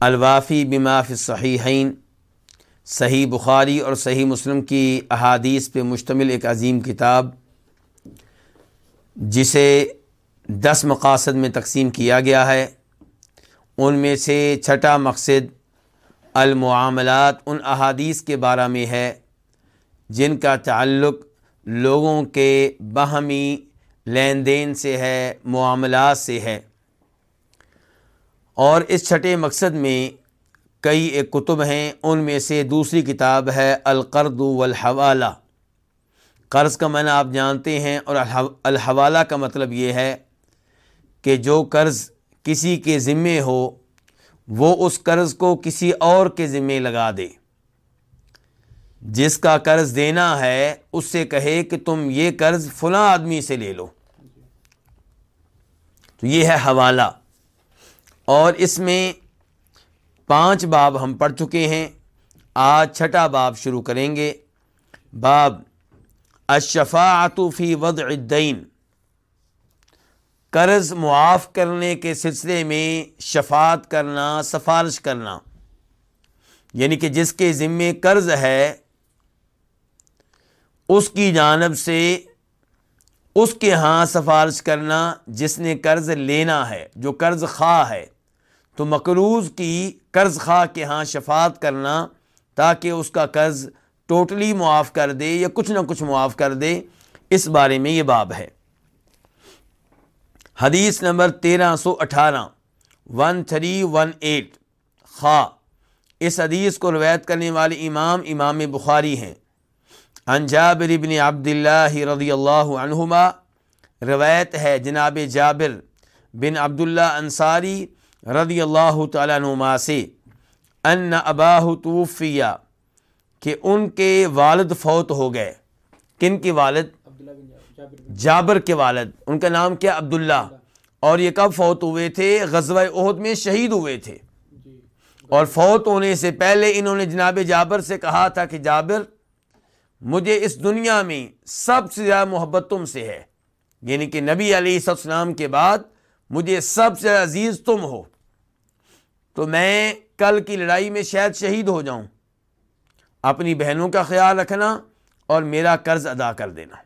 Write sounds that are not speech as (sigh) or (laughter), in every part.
الوافی بماف صحیحین صحیح بخاری اور صحیح مسلم کی احادیث پہ مشتمل ایک عظیم کتاب، جسے دس مقاصد میں تقسیم کیا گیا ہے۔ ان میں سے چھٹا مقصد المعاملات ان احادیث کے بارے میں ہے، جن کا تعلق لوگوں کے باہمی لین دین سے ہے، معاملات سے ہے۔ اور اس چھٹے مقصد میں کئی ایک کتب ہیں، ان میں سے دوسری کتاب ہے القرد والحوالہ۔ قرض کا معنی آپ جانتے ہیں اور الحوالہ کا مطلب یہ ہے کہ جو قرض کسی کے ذمے ہو، وہ اس قرض کو کسی اور کے ذمے لگا دے۔ جس کا قرض دینا ہے، اس سے کہے کہ تم یہ قرض فلاں آدمی سے لے لو۔ تو یہ ہے حوالہ۔ اور اس میں پانچ باب ہم پڑھ چکے ہیں۔ آج چھٹا باب شروع کریں گے۔ باب اشفاعت فی وضع الدین۔ قرض معاف کرنے کے سلسلے میں شفاعت کرنا، سفارش کرنا۔ یعنی کہ جس کے ذمے قرض ہے، اس کی جانب سے اس کے ہاں سفارش کرنا جس نے قرض لینا ہے، جو قرض خواہ ہے۔ تو مقروض کی قرض خواہ کے ہاں شفاعت کرنا تاکہ اس کا قرض ٹوٹلی معاف کر دے یا کچھ نہ کچھ معاف کر دے، اس بارے میں یہ باب ہے۔ حدیث نمبر تیرہ سو اٹھارہ ون تھری ون ایٹ خواہ، اس حدیث کو روایت کرنے والے امام امام بخاری ہیں۔ انجابر ابن عبد اللہ رضی اللہ عنہما، روایت ہے جناب جابر بن عبداللہ انصاری رضی اللہ تعالیٰ نما سے، ان اباہ توفیہ کہ ان کے والد فوت ہو گئے۔ کن کے والد؟ جابر کے والد۔ ان کا نام کیا؟ عبداللہ۔ اور یہ کب فوت ہوئے تھے؟ غزوہ عہد میں شہید ہوئے تھے۔ اور فوت ہونے سے پہلے انہوں نے جناب جابر سے کہا تھا کہ جابر، مجھے اس دنیا میں سب سے زیادہ محبت تم سے ہے۔ یعنی کہ نبی علیہ السلام کے بعد مجھے سب سے عزیز تم ہو۔ تو میں کل کی لڑائی میں شاید شہید ہو جاؤں۔ اپنی بہنوں کا خیال رکھنا اور میرا قرض ادا کر دینا۔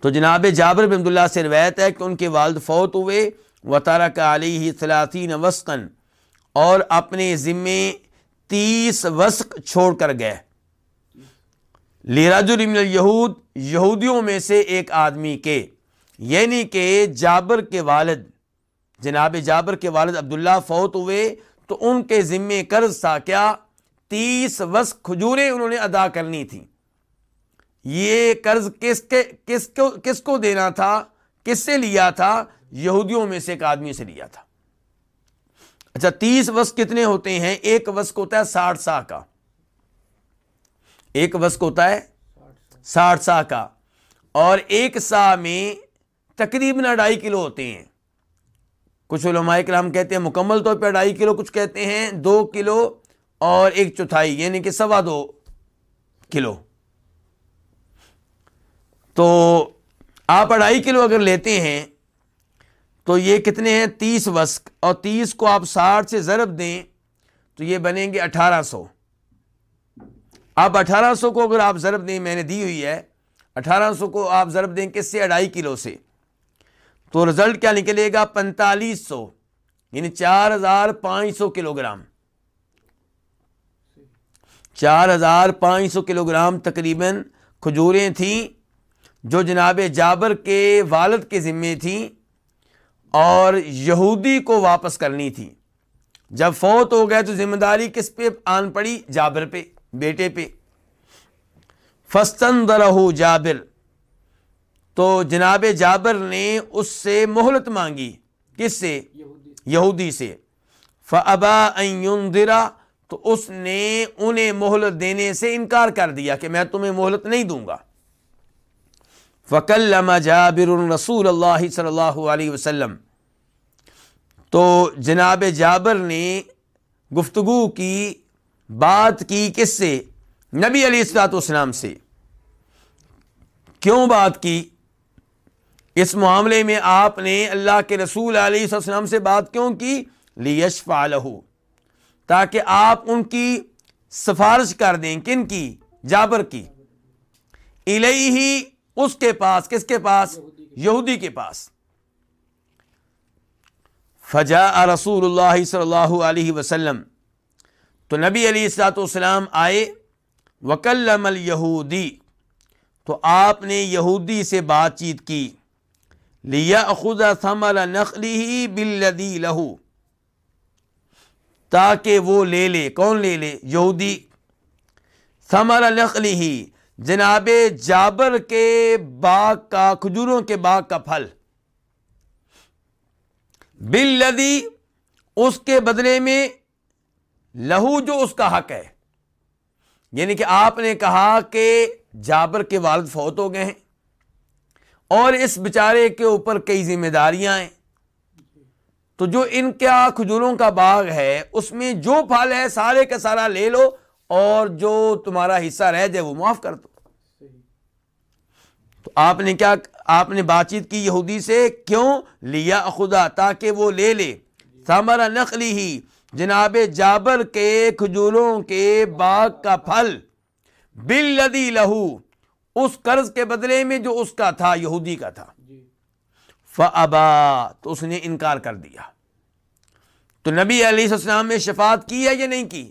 تو جناب جابر بن اللہ سے روایت ہے کہ ان کے والد فوت ہوئے و تارا کا علی صلاطین وسقن اور اپنے ذمے تیس وسق چھوڑ کر گئے۔ لیراج المن یہود یہودیوں میں سے ایک آدمی کے یعنی کہ جابر کے والد۔ جناب جابر کے والد عبداللہ فوت ہوئے تو ان کے ذمے قرض تھا کیا؟ تیس وس کھجوریں انہوں نے ادا کرنی تھی یہ قرض کس کے، کس کو کس کو دینا تھا؟ کس سے لیا تھا؟ یہودیوں میں سے، ایک آدمی سے لیا تھا۔ اچھا تیس وس کتنے ہوتے ہیں؟ ایک وس ہوتا ہے ساٹھ سا کا۔ ایک وس ہوتا ہے ساٹھ سا کا۔ اور ایک سا میں تقریباً اڑائی کلو ہوتے ہیں۔ کچھ علماء کرام کہتے ہیں مکمل طور پہ ڈھائی کلو کچھ کہتے ہیں، دو کلو اور ایک چوتھائی یعنی کہ سوا دو کلو۔ تو آپ اڑائی کلو اگر لیتے ہیں تو یہ کتنے ہیں؟ تیس وسق۔ اور تیس کو آپ ساٹھ سے ضرب دیں تو یہ بنیں گے اٹھارہ سو۔ آپ اٹھارہ سو کو اگر آپ ضرب دیں، میں نے دی ہوئی ہے، اٹھارہ سو کو آپ ضرب دیں کس سے؟ اڑائی کلو سے۔ تو رزلٹ کیا نکلے گا؟ پینتالیس سو یعنی چار ہزار پانچ سو کلو گرام چار ہزار پانچ سو کلو گرام تقریباً کھجوریں تھیں جو جناب جابر کے والد کے ذمے تھیں اور یہودی کو واپس کرنی تھی جب فوت ہو گئے تو ذمہ داری کس پہ آن پڑی؟ جابر پہ، بیٹے پہ۔ فستن درہ جابر تو جناب جابر نے اس سے مہلت مانگی۔ کس سے؟ یہودی سے۔ فبا درا تو اس نے انہیں مہلت دینے سے انکار کر دیا کہ میں تمہیں مہلت نہیں دوں گا۔ فکل جابر رسول اللہ صلی اللہ علیہ وسلم۔ تو جناب جابر نے گفتگو کی بات کی کس سے؟ نبی علی السلاط اسلام سے۔ کیوں بات کی؟ اس معاملے میں آپ نے اللہ کے رسول علیہ السلام سے بات کیوں کی؟ لیش فالح تاکہ آپ ان کی سفارش کر دیں۔ کن کی؟ جابر کی۔ الہی ہی اس کے پاس، کس کے پاس؟ یہودی کے پاس۔ فجا رسول اللہ صلی اللہ علیہ وسلم، تو نبی علی السلاۃ والسلام آئے۔ وکلم یہودی تو آپ نے یہودی سے بات چیت کی۔ لیا خدا ثمر نقلی ہی بلدی لہو تاکہ وہ لے لے، کون لے لے؟ یہودی۔ ثمر نقلی ہی جناب جابر کے باغ کا، کھجوروں کے باغ کا پھل۔ بل لدی اس کے بدلے میں لہو جو اس کا حق ہے۔ یعنی کہ آپ نے کہا کہ جابر کے والد فوت ہو گئے ہیں۔ اور اس بیچارے کے اوپر کئی ذمہ داریاں ہیں۔ تو جو ان کا کھجوروں کا باغ ہے، اس میں جو پھل ہے، سارے کا سارا لے لو اور جو تمہارا حصہ رہ جائے وہ معاف کر دو۔ تو آپ نے کیا، آپ نے بات چیت کی یہودی سے؟ کیوں؟ لیا خدا، تاکہ وہ لے لے۔ سامرا نقلی ہی جناب جابر کے کھجوروں کے باغ کا پھل۔ بل لدی لہو اس قرض کے بدلے میں جو اس کا تھا یہودی کا تھا۔ فبا تو اس نے انکار کر دیا۔ تو نبی علیہ السلام نے شفات کی ہے یا نہیں کی؟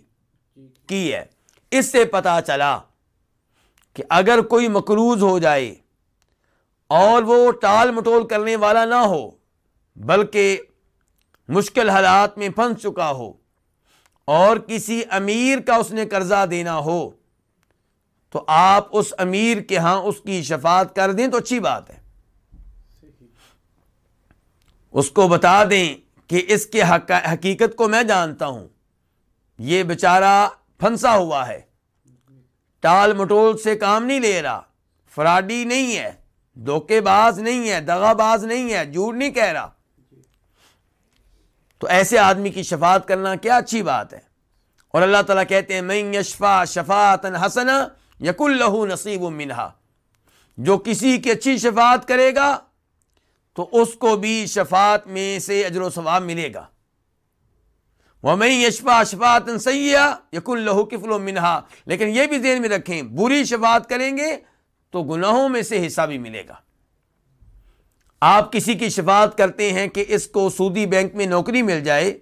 کی ہے۔ اس سے پتا چلا کہ اگر کوئی مقروض ہو جائے اور وہ ٹال مٹول کرنے والا نہ ہو بلکہ مشکل حالات میں پھنس چکا ہو اور کسی امیر کا اس نے قرضہ دینا ہو تو آپ اس امیر کے ہاں اس کی شفات کر دیں تو اچھی بات ہے۔ اس کو بتا دیں کہ اس کے حقیقت کو میں جانتا ہوں۔ یہ بیچارہ پھنسا ہوا ہے۔ ٹال مٹول سے کام نہیں لے رہا۔ فراڈی نہیں ہے۔ دھوکے باز نہیں ہے۔ دغا باز نہیں ہے۔ جھوٹ نہیں کہہ رہا۔ تو ایسے آدمی کی شفاعت کرنا کیا اچھی بات ہے۔ اور اللہ تعالیٰ کہتے ہیں میں یشفا شفات حسنا یق اللہ نصیب و منہا۔ جو کسی کی اچھی شفاعت کرے گا، تو اس کو بھی شفاعت میں سے اجر و ثواب ملے گا۔ وہ میں یشفا شفات سیاح یق اللہ کفل و منہا لیکن یہ بھی ذہن میں رکھیں، بری شفاعت کریں گے تو گناہوں میں سے حصہ بھی ملے گا۔ آپ کسی کی شفاعت کرتے ہیں کہ اس کو سودی بینک میں نوکری مل جائے،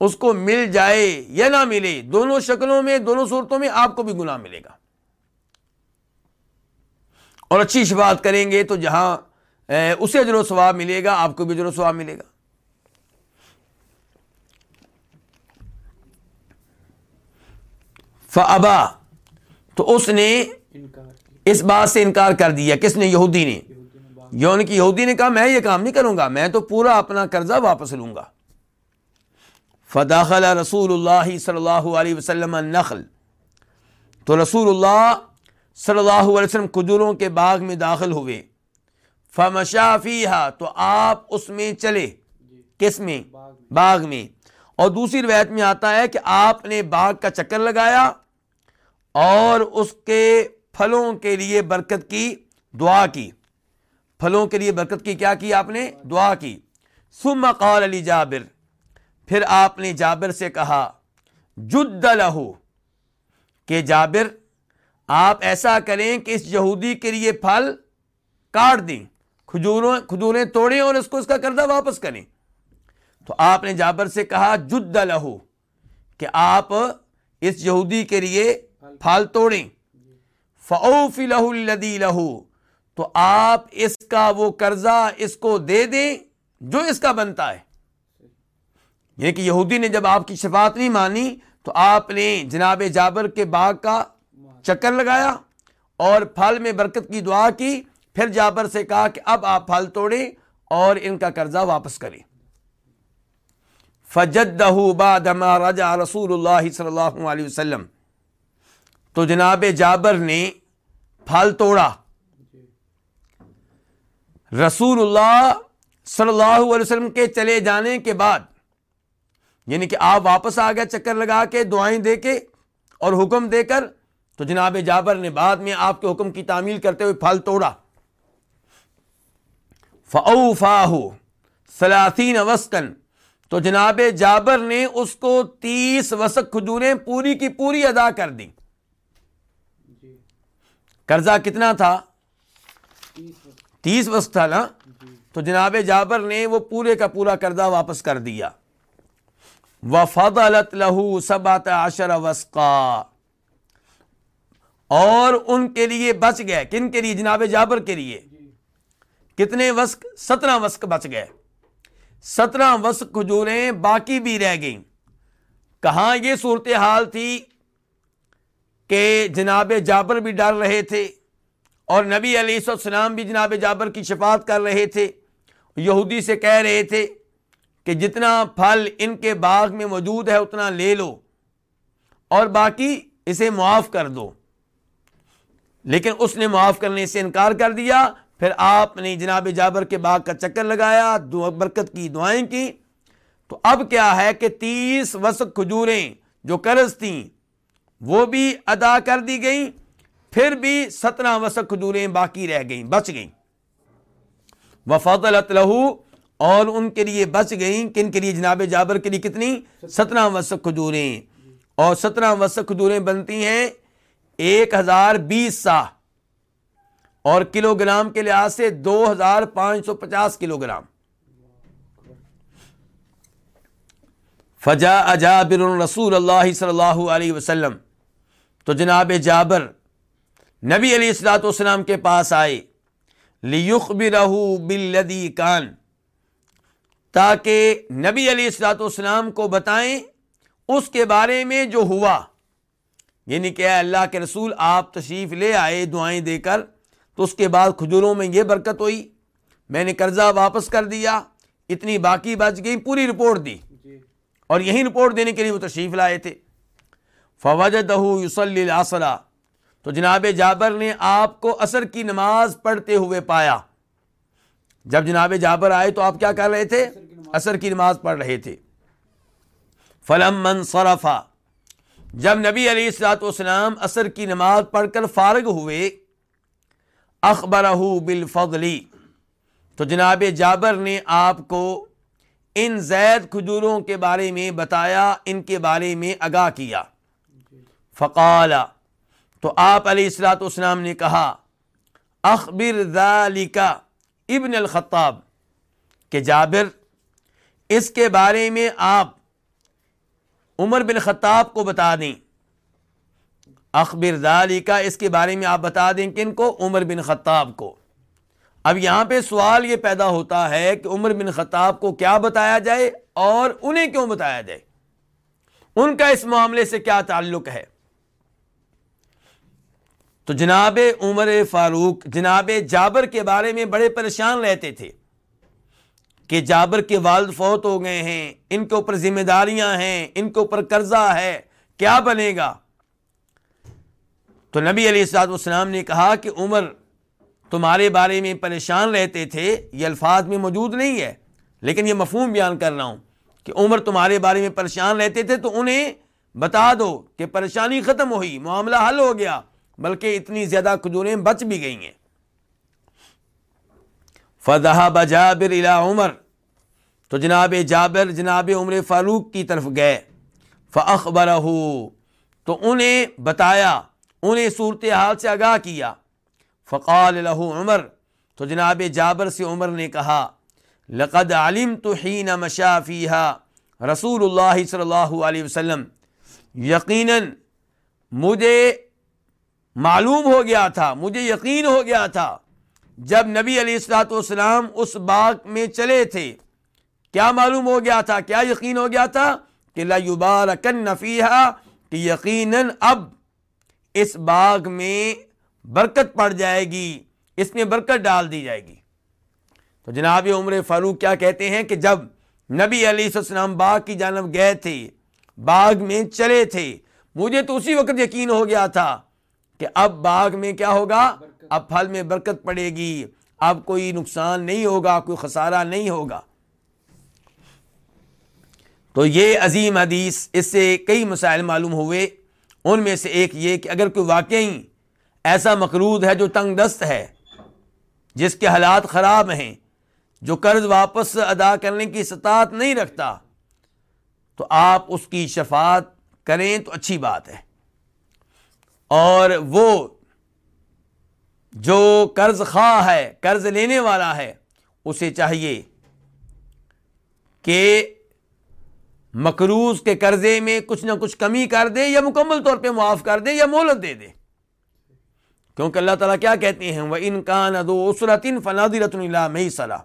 اس کو مل جائے یا نہ ملے، دونوں شکلوں میں، دونوں صورتوں میں آپ کو بھی گناہ ملے گا۔ اور اچھی شفاعت کریں گے تو جہاں اسے اجر و ثواب ملے گا، آپ کو بھی اجر و ثواب ملے گا۔ فبا تو اس نے اس بات سے انکار کر دیا۔ کس نے؟ یہودی نے۔ یعنی یون کی یہودی نے کہا، میں یہ کام نہیں کروں گا، میں تو پورا اپنا قرضہ واپس لوں گا۔ فداخل رسول اللہ صلی اللہ علیہ وسلم نخل تو رسول اللہ صلی اللہ علیہ وسلم کجوروں کے باغ میں داخل ہوئے۔ فمشافی تو آپ اس میں چلے۔ کس میں؟ باغ میں۔ اور دوسری روایت میں آتا ہے کہ آپ نے باغ کا چکر لگایا اور اس کے پھلوں کے لیے برکت کی دعا کی۔ پھلوں کے لیے برکت کی کیا کی آپ نے؟ دعا کی۔ سم قال علی جابر، پھر آپ نے جابر سے کہا، جد لہو کہ جابر آپ ایسا کریں کہ اس یہودی کے لیے پھل کاٹ دیں، کھجوروں، کھجوریں توڑیں اور اس کو اس کا قرضہ واپس کریں۔ تو آپ نے جابر سے کہا، جد لہو کہ آپ اس یہودی کے لیے پھل توڑیں۔ فعوف لہو الدی لہو تو آپ اس کا وہ قرضہ اس کو دے دیں جو اس کا بنتا ہے۔ یہ کہ یہودی نے جب آپ کی شفاعت نہیں مانی، تو آپ نے جناب جابر کے باغ کا چکر لگایا اور پھل میں برکت کی دعا کی۔ پھر جابر سے کہا کہ اب آپ پھل توڑیں اور ان کا قرضہ واپس کریں۔ فجد رجا رسول اللہ صلی اللہ علیہ وسلم۔ تو جناب جابر نے پھل توڑا۔ رسول اللہ صلی اللہ علیہ وسلم کے چلے جانے کے بعد یعنی کہ آپ واپس آ گئے چکر لگا کے، دعائیں دے کے اور حکم دے کر تو جناب جابر نے بعد میں آپ کے حکم کی تعمیل کرتے ہوئے پھل توڑا۔ فاؤ فاہ سلاطین وسکن تو جناب جابر نے اس کو تیس وسک کھجوریں پوری کی پوری ادا کر دی قرضہ کتنا تھا؟ تیس وسک تھا نا؟ تو جناب جابر نے وہ پورے کا پورا قرضہ واپس کر دیا۔ وفضلت لہو سبات عشر وسقا۔ اور ان کے لیے بچ گئے۔ کن کے لیے؟ جناب جابر کے لیے۔ کتنے وسق؟ سترہ وسق بچ گئے۔ سترہ وسق کھجوریں باقی بھی رہ گئیں۔ کہاں یہ صورتحال تھی کہ جناب جابر بھی ڈر رہے تھے اور نبی علیہ السلام بھی جناب جابر کی شفاعت کر رہے تھے۔ یہودی سے کہہ رہے تھے کہ جتنا پھل ان کے باغ میں موجود ہے اتنا لے لو اور باقی اسے معاف کر دو۔ لیکن اس نے معاف کرنے سے انکار کر دیا۔ پھر آپ نے جناب جابر کے باغ کا چکر لگایا برکت کی، دعائیں کی۔ تو اب کیا ہے کہ تیس وسق کھجوریں جو قرض تھیں، وہ بھی ادا کر دی گئیں۔ پھر بھی سترہ وسق کھجوریں باقی رہ گئیں، بچ گئیں۔ وفات لہو، اور ان کے لیے بچ گئیں۔ کن کے لیے جناب جابر کے لیے کتنی؟ سترہ وسق کھجوریں۔ اور سترہ وسق کھجوریں بنتی ہیں ایک ہزار بیس سا اور کلو گرام کے لحاظ سے دو ہزار پانچ سو پچاس کلو گرام فجا اجابر رسول اللہ صلی اللہ علیہ وسلم۔ تو جناب جابر نبی علیہ السلاۃ والسلام کے پاس آئے۔ لیخ رہو بلدی کان۔ تاکہ نبی علیہ السلاۃ والسلام کو بتائیں اس کے بارے میں جو ہوا۔ یعنی کہ اللہ کے رسول آپ تشریف لے آئے دعائیں دے کر تو اس کے بعد کھجوروں میں یہ برکت ہوئی۔ میں نے قرضہ واپس کر دیا اتنی باقی بچ گئی پوری رپورٹ دی۔ جی۔ اور یہی رپورٹ دینے کے لیے وہ تشریف لائے تھے۔ فوج دہو یوسلی تو جناب جابر نے آپ کو اثر کی نماز پڑھتے ہوئے پایا۔ جب جناب جابر آئے تو آپ کیا کر رہے تھے؟ اثر کی نماز۔ پڑھ رہے تھے۔ فلم من صرفا جب نبی علیہ السلاط والسلام اثر کی نماز پڑھ کر فارغ ہوئے اخبر بالفضلی تو جناب جابر نے آپ کو ان زید کھجوروں کے بارے میں بتایا، ان کے بارے میں آگاہ کیا۔ فقال، تو آپ علیہ السلاۃ والسلام نے کہا، اخبر ذالکا ابن الخطاب، کہ جابر، اس کے بارے میں آپ عمر بن خطاب کو بتا دیں۔ اخبر ذالی کا اس کے بارے میں آپ بتا دیں کن کو عمر بن خطاب کو۔ اب یہاں پہ سوال یہ پیدا ہوتا ہے کہ عمر بن خطاب کو کیا بتایا جائے اور انہیں کیوں بتایا جائے۔ ان کا اس معاملے سے کیا تعلق ہے؟ تو جناب عمر فاروق، جناب جابر کے بارے میں بڑے پریشان رہتے تھے۔ کہ جابر کے والد فوت ہو گئے ہیں، ان کے اوپر ذمہ داریاں ہیں، ان کے اوپر قرضہ ہے، کیا بنے گا؟ تو نبی علیہ السلاط والسلام نے کہا کہ عمر تمہارے بارے میں پریشان رہتے تھے، یہ الفاظ میں موجود نہیں ہے، لیکن یہ مفہوم بیان کر رہا ہوں کہ عمر تمہارے بارے میں پریشان رہتے تھے تو انہیں بتا دو کہ پریشانی ختم ہوئی، معاملہ حل ہو گیا، بلکہ اتنی زیادہ کھجوریں بچ بھی گئی ہیں۔ فضح بجابر الا عمر۔ تو جناب جابر، جناب عمر فاروق کی طرف گئے۔ فخبر تو انہیں بتایا، انہیں صورت حال سے آگاہ کیا۔ فقال لہو عمر۔ تو جناب جابر سے عمر نے کہا، لقد علم تو ہین مشافیہ رسول اللہ صلی اللہ علیہ وسلم، یقیناً مجھے معلوم ہو گیا تھا، مجھے یقین ہو گیا تھا۔ جب نبی علیہ السلاۃ والسلام اس باغ میں چلے تھے، کیا معلوم ہو گیا تھا، کیا یقین ہو گیا تھا کہ لبارکن نفیحہ کہ یقیناً اب اس باغ میں برکت پڑ جائے گی، اس میں برکت ڈال دی جائے گی۔ تو جناب عمر فاروق کیا کہتے ہیں کہ جب نبی علیہ السلام باغ کی جانب گئے تھے، باغ میں چلے تھے، مجھے تو اسی وقت یقین ہو گیا تھا کہ اب باغ میں کیا ہوگا؟ اب پھل میں برکت پڑے گی، اب کوئی نقصان نہیں ہوگا، کوئی خسارہ نہیں ہوگا۔ تو یہ عظیم حدیث، اس سے کئی مسائل معلوم ہوئے۔ ان میں سے ایک یہ کہ اگر کوئی واقعی ایسا مقروض ہے جو تنگ دست ہے، جس کے حالات خراب ہیں، جو قرض واپس ادا کرنے کی استطاعت نہیں رکھتا، تو آپ اس کی شفاعت کریں تو اچھی بات ہے۔ اور وہ جو قرض خواہ ہے، قرض لینے والا ہے، اسے چاہیے کہ مقروض کے قرضے میں کچھ نہ کچھ کمی کر دے یا مکمل طور پہ معاف کر دے یا مولت دے دے۔ کیونکہ اللہ تعالیٰ کیا کہتے ہیں؟ وہ ان کا ندو اسرتن فنادی رتن اللہ صلاح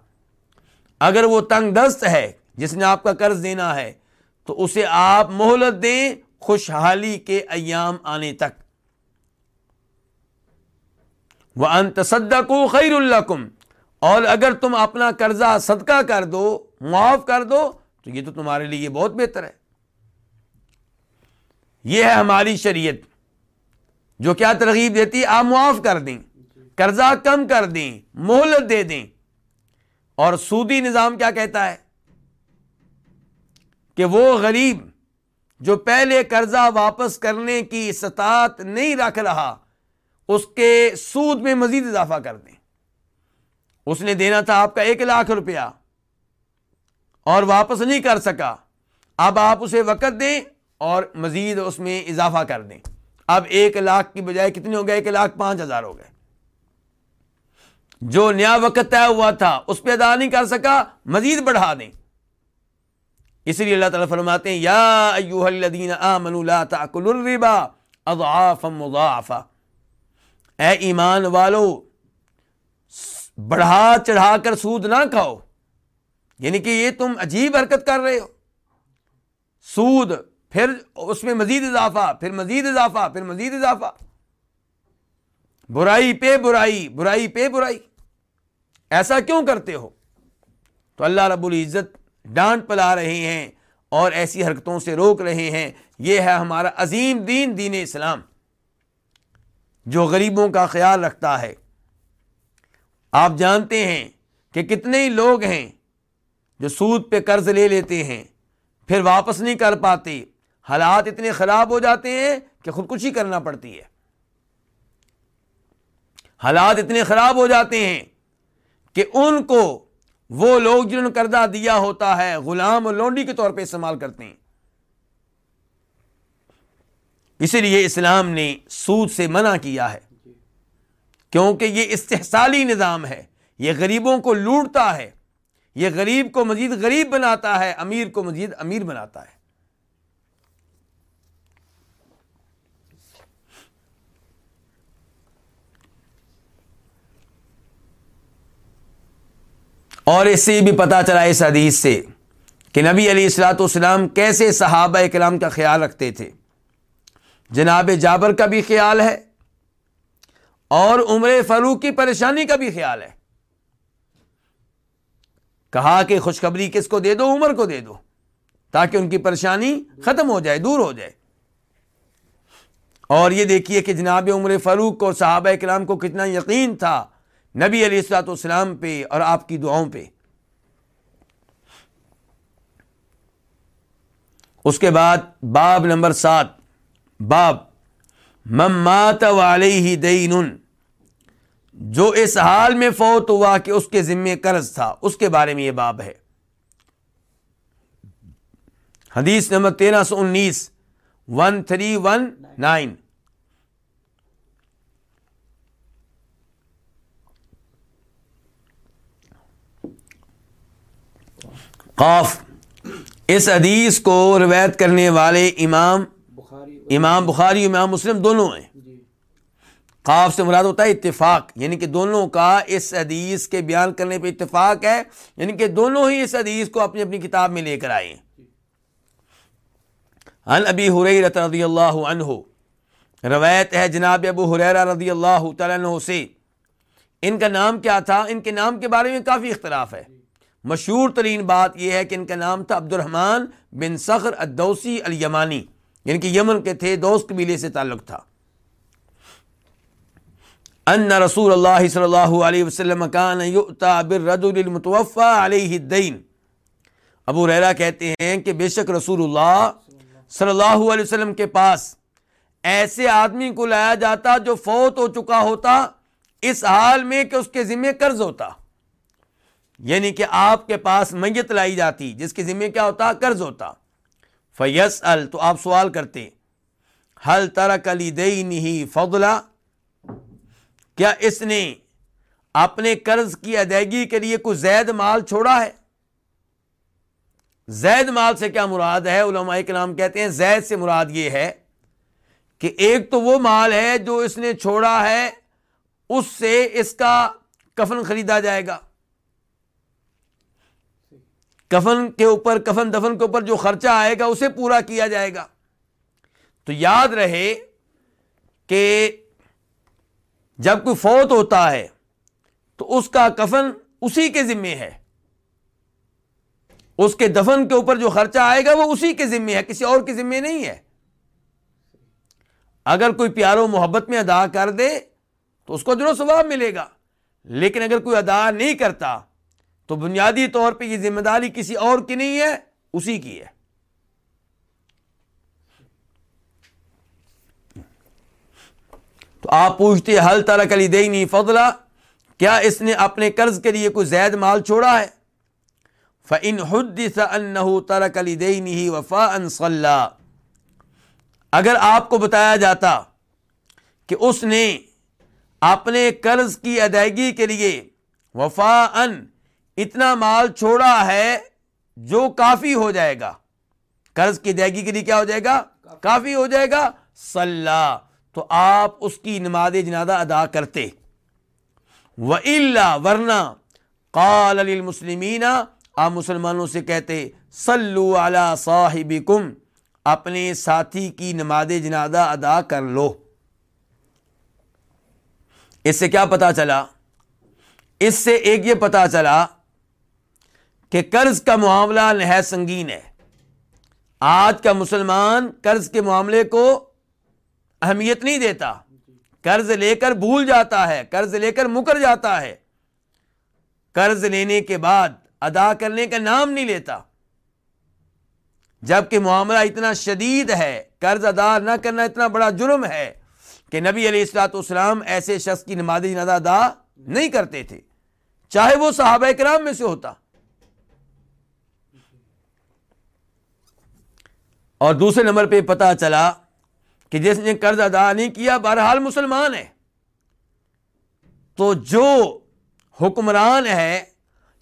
اگر وہ تنگ دست ہے، جس نے آپ کا قرض دینا ہے، تو اسے آپ مہلت دیں خوشحالی کے ایام آنے تک۔ وہ انتصدق خیر اللہ اور اگر تم اپنا قرضہ صدقہ کر دو، معاف کر دو، تو یہ تو تمہارے لیے بہت بہتر ہے۔ یہ ہے ہماری شریعت، جو کیا ترغیب دیتی، آپ معاف کر دیں، قرضہ کم کر دیں، مہلت دے دیں۔ اور سودی نظام کیا کہتا ہے؟ کہ وہ غریب جو پہلے قرضہ واپس کرنے کی استطاعت نہیں رکھ رہا اس کے سود میں مزید اضافہ کر دیں۔ اس نے دینا تھا آپ کا ایک لاکھ روپیہ۔ اور واپس نہیں کر سکا۔ اب آپ اسے وقت دیں اور مزید اس میں اضافہ کر دیں۔ اب ایک لاکھ کی بجائے کتنے ہو گئے؟ ایک لاکھ پانچ ہزار ہو گئے۔ جو نیا وقت طے ہوا تھا، اس پہ ادا نہیں کر سکا، مزید بڑھا دیں۔ اس لیے اللہ تعالیٰ فرماتے ہیں، یا الذین آمنوا لا تاکلوا الربا اضعافا مضاعفا۔ اے ایمان والو، بڑھا چڑھا کر سود نہ کھاؤ۔ یعنی کہ یہ تم عجیب حرکت کر رہے ہو۔ سود، پھر اس میں مزید اضافہ، پھر مزید اضافہ، پھر مزید اضافہ۔ برائی پہ برائی برائی پہ برائی۔ ایسا کیوں کرتے ہو؟ تو اللہ رب العزت ڈانٹ پلا رہے ہیں اور ایسی حرکتوں سے روک رہے ہیں۔ یہ ہے ہمارا عظیم دین دین اسلام۔ جو غریبوں کا خیال رکھتا ہے۔ آپ جانتے ہیں کہ کتنے ہی لوگ ہیں جو سود پہ قرض لے لیتے ہیں، پھر واپس نہیں کر پاتے۔ حالات اتنے خراب ہو جاتے ہیں کہ خودکشی کرنا پڑتی ہے۔ حالات اتنے خراب ہو جاتے ہیں کہ ان کو وہ لوگ جنہوں نے قرضہ دیا ہوتا ہے، غلام اور لونڈی کے طور پہ استعمال کرتے ہیں۔ اسی لیے اسلام نے سود سے منع کیا ہے۔ کیونکہ یہ استحصالی نظام ہے۔ یہ غریبوں کو لوٹتا ہے۔ یہ غریب کو مزید غریب بناتا ہے، امیر کو مزید امیر بناتا ہے۔ اور اس سے بھی پتا چلا اس حدیث سے کہ نبی علیہ السلاۃ والسلام کیسے صحابہ کلام کا خیال رکھتے تھے۔ جناب جابر کا بھی خیال ہے اور عمر فاروق کی پریشانی کا بھی خیال ہے۔ کہا کہ خوشخبری کس کو دے دو؟ عمر کو دے دو، تاکہ ان کی پریشانی ختم ہو جائے، دور ہو جائے۔ اور یہ دیکھیے کہ جناب عمر فاروق کو صحابہ کلام کو کتنا یقین تھا نبی علیہ السلاۃ والسلام پہ اور آپ کی دعاؤں پہ۔ اس کے بعد باب نمبر سات۔ باب ممات والی دین، جو اس حال میں فوت ہوا کہ اس کے ذمے قرض تھا، اس کے بارے میں یہ باب ہے۔ حدیث نمبر تیرہ سو انیس ون تھری ون نائن قاف، اس حدیث کو روایت کرنے والے امام امام بخاری امام مسلم دونوں ہیں۔ جی۔ قاف سے مراد ہوتا ہے اتفاق یعنی کہ دونوں کا اس حدیث کے بیان کرنے پہ اتفاق ہے یعنی کہ دونوں ہی اس حدیث کو اپنی اپنی کتاب میں لے کر آئے ہیں۔ ان ابی حریرت رضی اللہ عنہ روایت ہے جناب ابو حریرہ رضی اللہ تعالیٰ عنہ سے۔ ان کا نام کیا تھا؟ ان کے نام کے بارے میں کافی اختلاف ہے۔ مشہور ترین بات یہ ہے کہ ان کا نام تھا عبد الرحمن بن سخر الدوسی الیمانی۔ یعنی کہ یمن کے تھے، دوست قبیلے سے تعلق تھا۔ ان رسول اللہ صلی اللہ علیہ وسلم کان یؤتا بالرجل المتوفى علیہ الدین۔ ابو ریرا کہتے ہیں کہ بے شک رسول اللہ صلی اللہ علیہ وسلم کے پاس ایسے آدمی کو لایا جاتا جو فوت ہو چکا ہوتا، اس حال میں کہ اس کے ذمہ قرض ہوتا۔ یعنی کہ آپ کے پاس میت لائی جاتی، جس کے ذمہ کیا ہوتا؟ قرض ہوتا۔ فیس ال تو آپ سوال کرتے حل ترک علی دئی نہیں فضلہ کیا اس نے اپنے قرض کی ادائیگی کے لیے کوئی زید مال چھوڑا ہے؟ زید مال سے کیا مراد ہے؟ علماء کے نام کہتے ہیں، زید سے مراد یہ ہے کہ ایک تو وہ مال ہے جو اس نے چھوڑا ہے، اس سے اس کا کفن خریدا جائے گا۔ کفن کے اوپر، کفن دفن کے اوپر جو خرچہ آئے گا، اسے پورا کیا جائے گا۔ تو یاد رہے کہ جب کوئی فوت ہوتا ہے، تو اس کا کفن اسی کے ذمے ہے۔ اس کے دفن کے اوپر جو خرچہ آئے گا، وہ اسی کے ذمے ہے، کسی اور کے ذمے نہیں ہے۔ اگر کوئی پیارو محبت میں ادا کر دے، تو اس کو جو ثواب ملے گا۔ لیکن اگر کوئی ادا نہیں کرتا تو بنیادی طور پہ یہ ذمہ داری کسی اور کی نہیں ہے، اسی کی ہے۔ تو آپ پوچھتے حل ترک علی دینی فضلہ کیا اس نے اپنے قرض کے لیے کوئی زید مال چھوڑا ہے؟ فن حدیث ترک علی دینی وفا ان اگر آپ کو بتایا جاتا کہ اس نے اپنے قرض کی ادائیگی کے لیے وفا ان اتنا مال چھوڑا ہے جو کافی ہو جائے گا۔ قرض کی ادائیگی کے لیے کیا ہو جائے گا؟ کافی ہو جائے گا۔ صلاح۔ تو آپ اس کی نماز جنازہ ادا کرتے۔ و اللہ ورنہ قال المسلمین آپ مسلمانوں سے کہتے سلو علی صاحب اپنے ساتھی کی نماز جنازہ ادا کر لو۔ اس سے کیا پتا چلا؟ اس سے ایک یہ پتا چلا کہ قرض کا معاملہ نہایت سنگین ہے۔ آج کا مسلمان قرض کے معاملے کو اہمیت نہیں دیتا۔ قرض لے کر بھول جاتا ہے، قرض لے کر مکر جاتا ہے۔ قرض لینے کے بعد ادا کرنے کا نام نہیں لیتا۔ جبکہ معاملہ اتنا شدید ہے، قرض ادا نہ کرنا اتنا بڑا جرم ہے کہ نبی علیہ السلاط اسلام ایسے شخص کی نماز ادا نہیں کرتے تھے، چاہے وہ صحابہ کرام میں سے ہوتا۔ اور دوسرے نمبر پہ پتا چلا کہ جس نے قرض ادا نہیں کیا، بہرحال مسلمان ہے۔ تو جو حکمران ہے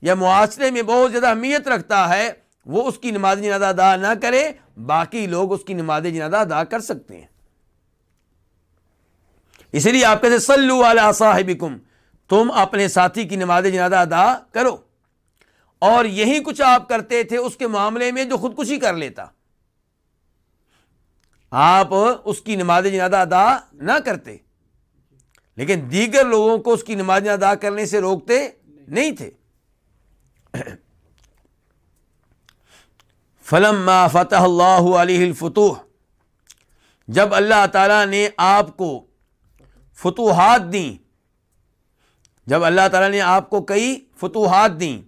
یا معاشرے میں بہت زیادہ اہمیت رکھتا ہے، وہ اس کی نماز جنازہ ادا نہ کرے، باقی لوگ اس کی نماز جنازہ ادا کر سکتے ہیں۔ اسی لیے آپ کہتے سلو والا صاحب تم اپنے ساتھی کی نماز جنازہ ادا کرو۔ اور یہی کچھ آپ کرتے تھے، اس کے معاملے میں جو خودکشی کر لیتا۔ آپ اس کی نماز جنازہ ادا نہ کرتے۔ لیکن دیگر لوگوں کو اس کی نماز ادا کرنے سے روکتے نہیں تھے۔ فلم فتح اللہ علیہ الفتوح، جب اللہ تعالیٰ نے آپ کو فتوحات دیں، جب اللہ تعالیٰ نے آپ کو کئی فتوحات دیں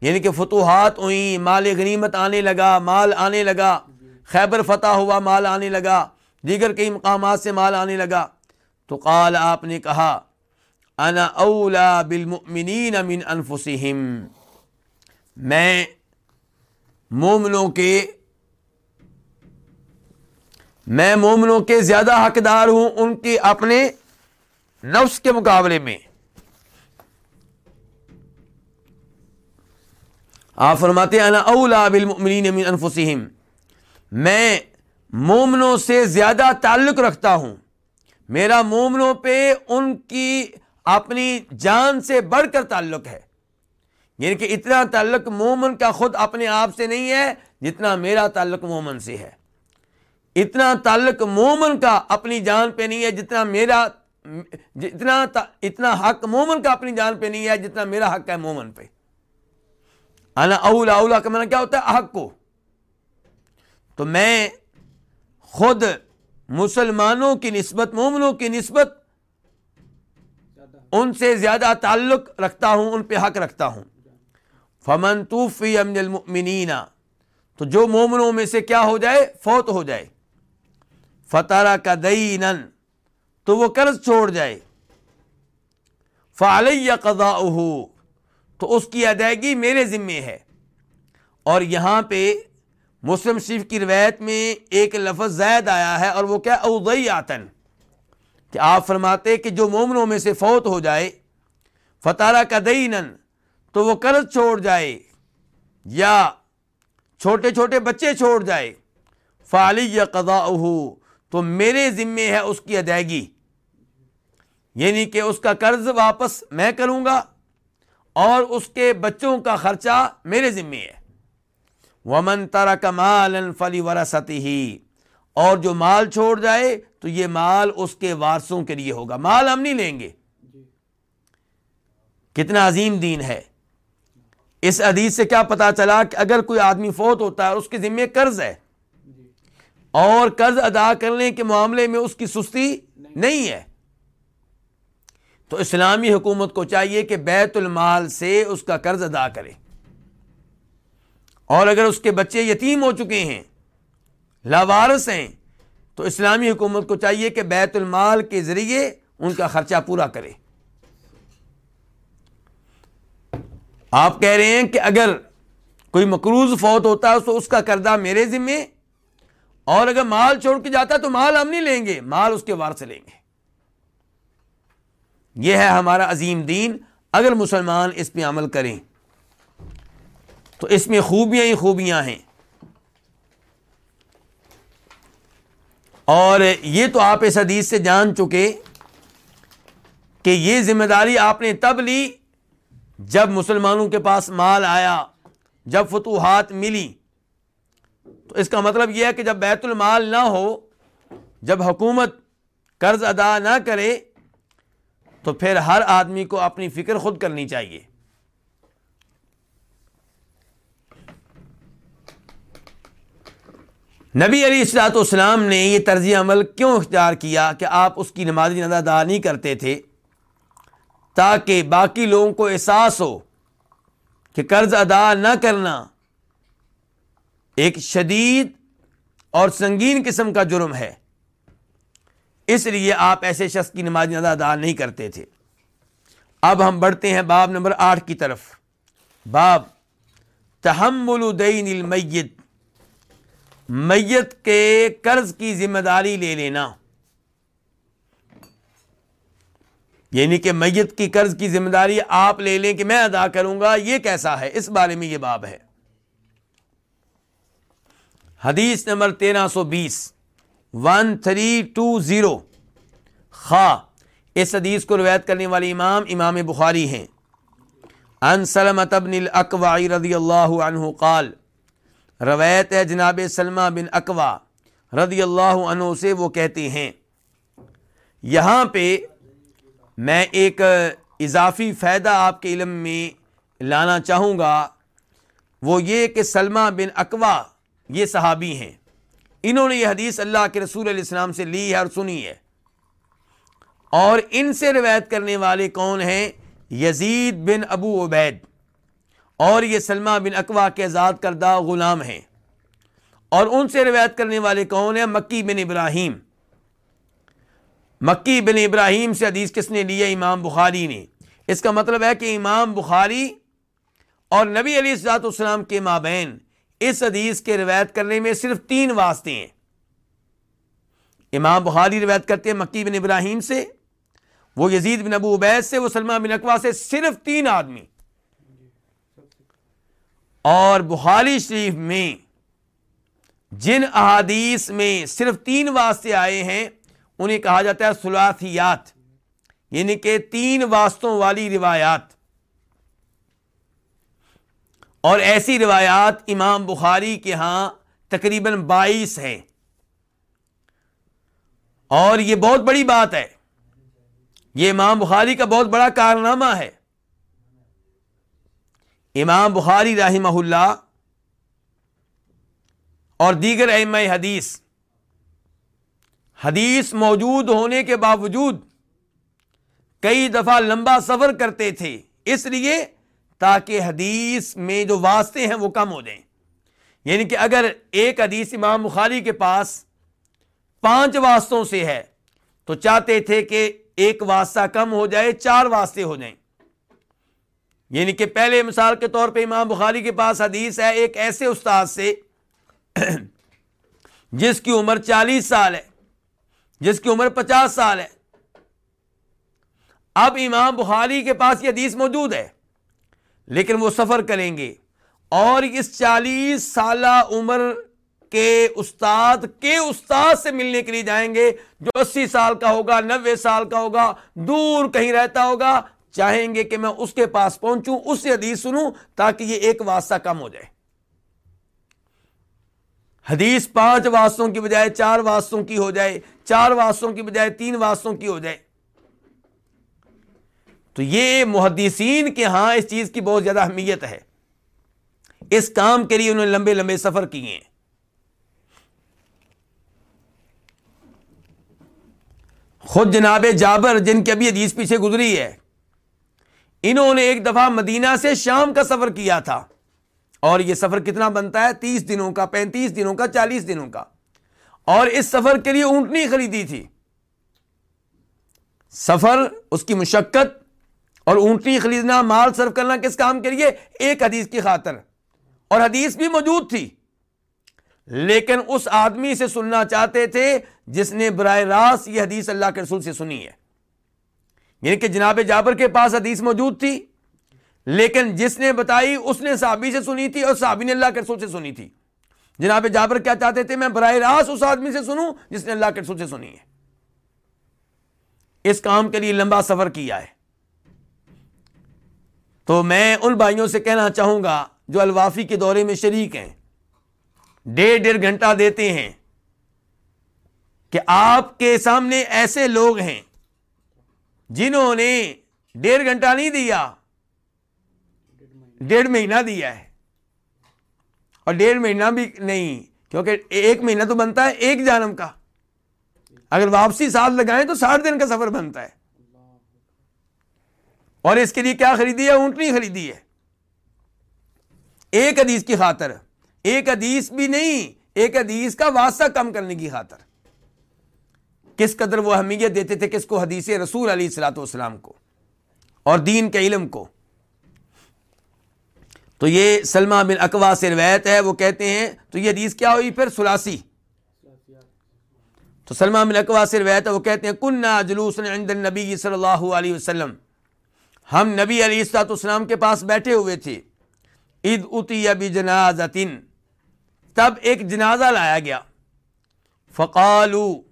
یعنی کہ فتوحات ہوئیں، مال غنیمت آنے لگا، مال آنے لگا۔ خیبر فتح ہوا، مال آنے لگا، دیگر کئی مقامات سے مال آنے لگا۔ تو قال، آپ نے کہا، انا اولا بالمؤمنین من انفسہم۔ میں مومنوں کے، میں مومنوں کے زیادہ حقدار ہوں ان کے اپنے نفس کے مقابلے میں۔ آپ فرماتے ہیں، انا اولا بالمؤمنین من انفسہم۔ میں مومنوں سے زیادہ تعلق رکھتا ہوں۔ میرا مومنوں پہ ان کی اپنی جان سے بڑھ کر تعلق ہے۔ یعنی کہ اتنا تعلق مومن کا خود اپنے آپ سے نہیں ہے جتنا میرا تعلق مومن سے ہے۔ اتنا تعلق مومن کا اپنی جان پہ نہیں ہے جتنا میرا، جتنا اتنا حق مومن کا اپنی جان پہ نہیں ہے جتنا میرا حق ہے مومن پہ۔ انا اولا اولا کا معنی کیا ہوتا ہے؟ حق کو۔ تو میں خود مسلمانوں کی نسبت، مومنوں کی نسبت ان سے زیادہ تعلق رکھتا ہوں، ان پہ حق رکھتا ہوں۔ فمن توفی امن المؤمنین تو جو مومنوں میں سے کیا ہو جائے؟ فوت ہو جائے۔ فتح کا دئی تو وہ قرض چھوڑ جائے۔ فعلیہ قضا تو اس کی ادائیگی میرے ذمے ہے۔ اور یہاں پہ مسلم شریف کی روایت میں ایک لفظ زائد آیا ہے اور وہ کیا اوزئی آتن کہ آپ فرماتے کہ جو مومنوں میں سے فوت ہو جائے فتح کا دئی تو وہ قرض چھوڑ جائے، یا چھوٹے چھوٹے بچے چھوڑ جائے فعلی یا قضا تو میرے ذمے ہے اس کی ادائیگی۔ یعنی کہ اس کا قرض واپس میں کروں گا اور اس کے بچوں کا خرچہ میرے ذمے ہے۔ ومن ترا کمال فلی ورثتی ہی اور جو مال چھوڑ جائے تو یہ مال اس کے وارثوں کے لیے ہوگا۔ مال ہم نہیں لیں گے۔ کتنا عظیم دین ہے۔ اس حدیث سے کیا پتا چلا کہ اگر کوئی آدمی فوت ہوتا ہے اور اس کے ذمے قرض ہے۔ اور قرض ادا کرنے کے معاملے میں اس کی سستی نہیں ہے۔ تو اسلامی حکومت کو چاہیے کہ بیت المال سے اس کا قرض ادا کرے۔ اور اگر اس کے بچے یتیم ہو چکے ہیں لاوارس ہیں، تو اسلامی حکومت کو چاہیے کہ بیت المال کے ذریعے ان کا خرچہ پورا کرے۔ آپ کہہ رہے ہیں کہ اگر کوئی مقروض فوت ہوتا ہے، تو اس کا کردہ میرے ذمے، اور اگر مال چھوڑ کے جاتا ہے، تو مال ہم نہیں لیں گے، مال اس کے وار سے لیں گے۔ یہ ہے ہمارا عظیم دین۔ اگر مسلمان اس پہ عمل کریں تو اس میں خوبیاں ہی خوبیاں ہیں۔ اور یہ تو آپ اس حدیث سے جان چکے کہ یہ ذمہ داری آپ نے تب لی جب مسلمانوں کے پاس مال آیا، جب فتوحات ملی۔ تو اس کا مطلب یہ ہے کہ جب بیت المال نہ ہو، جب حکومت قرض ادا نہ کرے، تو پھر ہر آدمی کو اپنی فکر خود کرنی چاہیے۔ نبی علی اصلاۃ والسلام نے یہ طرز عمل کیوں اختیار کیا کہ آپ اس کی نمازی نظر ادا نہیں کرتے تھے تاکہ باقی لوگوں کو احساس ہو کہ قرض ادا نہ کرنا ایک شدید اور سنگین قسم کا جرم ہے۔ اس لیے آپ ایسے شخص کی نماز نظر ادا نہیں کرتے تھے۔ اب ہم بڑھتے ہیں باب نمبر آٹھ کی طرف۔ باب تحمل دین المیت۔ میت کے قرض کی ذمہ داری لے لینا۔ یعنی کہ میت کی قرض کی ذمہ داری آپ لے لیں کہ میں ادا کروں گا، یہ کیسا ہے؟ اس بارے میں یہ باب ہے۔ حدیث نمبر تیرہ سو بیس، ون تھری ٹو زیرو۔ خا، اس حدیث کو روایت کرنے والے امام امام بخاری ہیں۔ ان سلمت ابن الاقوع رضی اللہ عنہ قال روایت ہے جناب سلمہ بن اقوا رضی اللہ عنہ سے وہ کہتے ہیں، یہاں پہ میں ایک اضافی فائدہ آپ کے علم میں لانا چاہوں گا۔ وہ یہ کہ سلمہ بن اقوا یہ صحابی ہیں۔ انہوں نے یہ حدیث اللہ کے رسول علیہ السلام سے لی ہے اور سنی ہے۔ اور ان سے روایت کرنے والے کون ہیں؟ یزید بن ابو عبید۔ اور یہ سلمہ بن اقوا کے آزاد کردہ غلام ہیں۔ اور ان سے روایت کرنے والے کون ہیں؟ مکی بن ابراہیم۔ مکی بن ابراہیم سے حدیث کس نے لیا امام بخاری نے۔ اس کا مطلب ہے کہ امام بخاری اور نبی علی السلاط اسلام کے مابین اس حدیث کے روایت کرنے میں صرف تین واسطے ہیں۔ امام بخاری روایت کرتے ہیں مکی بن ابراہیم سے، وہ یزید بن ابو عبید سے، وہ سلمہ بن اقوا سے، صرف تین آدمی۔ اور بخاری شریف میں جن احادیث میں صرف تین واسطے آئے ہیں، انہیں کہا جاتا ہے سلاسیات یعنی کہ تین واسطوں والی روایات۔ اور ایسی روایات امام بخاری کے ہاں تقریباً بائیس ہیں۔ اور یہ بہت بڑی بات ہے۔ یہ امام بخاری کا بہت بڑا کارنامہ ہے۔ امام بخاری رحمہ اللہ اور دیگر ایم حدیث حدیث موجود ہونے کے باوجود کئی دفعہ لمبا سفر کرتے تھے، اس لیے تاکہ حدیث میں جو واسطے ہیں وہ کم ہو جائیں۔ یعنی کہ اگر ایک حدیث امام بخاری کے پاس پانچ واسطوں سے ہے، تو چاہتے تھے کہ ایک واسطہ کم ہو جائے، چار واسطے ہو جائیں۔ یعنی کہ پہلے مثال کے طور پہ امام بخاری کے پاس حدیث ہے ایک ایسے استاد سے (clears throat) جس کی عمر چالیس سال ہے، جس کی عمر پچاس سال ہے۔ اب امام بخاری کے پاس یہ حدیث موجود ہے، لیکن وہ سفر کریں گے۔ اور اس چالیس سالہ عمر کے استاد کے استاد سے ملنے کے لیے جائیں گے، جو اسی سال کا ہوگا، نوے سال کا ہوگا، دور کہیں رہتا ہوگا چاہیں گے کہ میں اس کے پاس پہنچوں، اس سے حدیث سنوں تاکہ یہ ایک واسطہ کم ہو جائے۔ حدیث پانچ واسطوں کی بجائے چار واسطوں کی ہو جائے، چار واسطوں کی بجائے تین واسطوں کی ہو جائے۔ تو یہ محدثین کے ہاں اس چیز کی بہت زیادہ اہمیت ہے۔ اس کام کے لیے انہوں نے لمبے لمبے سفر کیے ہیں۔ خود جناب جابر، جن کی ابھی حدیث پیچھے گزری ہے انہوں نے ایک دفعہ مدینہ سے شام کا سفر کیا تھا۔ اور یہ سفر کتنا بنتا ہے؟ تیس دنوں کا، پینتیس دنوں کا، چالیس دنوں کا۔ اور اس سفر کے لیے اونٹنی خریدی تھی۔ سفر، اس کی مشقت اور اونٹنی خریدنا، مال صرف کرنا کس کام کے لیے؟ ایک حدیث کی خاطر۔ اور حدیث بھی موجود تھی۔ لیکن اس آدمی سے سننا چاہتے تھے جس نے برائے راست یہ حدیث اللہ کے رسول سے سنی ہے۔ یعنی کہ جناب جابر کے پاس حدیث موجود تھی، لیکن جس نے بتائی اس نے صحابی سے سنی تھی اور صحابی نے اللہ کے رسول سے سنی تھی۔ جناب جابر کیا چاہتے تھے؟ میں براہ راست اس آدمی سے سنوں جس نے اللہ کے رسول سے سنی ہے۔ اس کام کے لیے لمبا سفر کیا ہے۔ تو میں ان بھائیوں سے کہنا چاہوں گا جو الوافی کے دورے میں شریک ہیں، ڈیڑھ ڈیڑھ گھنٹہ دیتے ہیں کہ آپ کے سامنے ایسے لوگ ہیں جنہوں نے ڈیڑھ گھنٹہ نہیں دیا، ڈیڑھ مہینہ دیا ہے۔ اور ڈیڑھ مہینہ بھی نہیں، کیونکہ ایک مہینہ تو بنتا ہے ایک جانم کا۔ اگر واپسی ساتھ لگائیں تو ساٹھ دن کا سفر بنتا ہے۔ اور اس کے لیے کیا خریدی ہے؟ اونٹنی خریدی ہے۔ ایک حدیث کی خاطر، ایک حدیث بھی نہیں، ایک حدیث کا واسطہ کم کرنے کی خاطر۔ کس قدر وہ اہمیت دیتے تھے کس کو حدیث رسول علی السلاۃ والسلام کو اور دین کے علم کو۔ تو یہ سلمہ بن اقوا سے روایت ہے، وہ کہتے ہیں، تو یہ حدیث کیا ہوئی پھر؟ سلاسی۔ تو سلمہ بن اقوا سے روایت ہے، وہ کہتے ہیں کنہ جلوس عند النبی صلی اللہ علیہ وسلم ہم نبی علی السلاط اسلام کے پاس بیٹھے ہوئے تھے۔ عید اتی ابی جناز تب ایک جنازہ لایا گیا۔ فقالو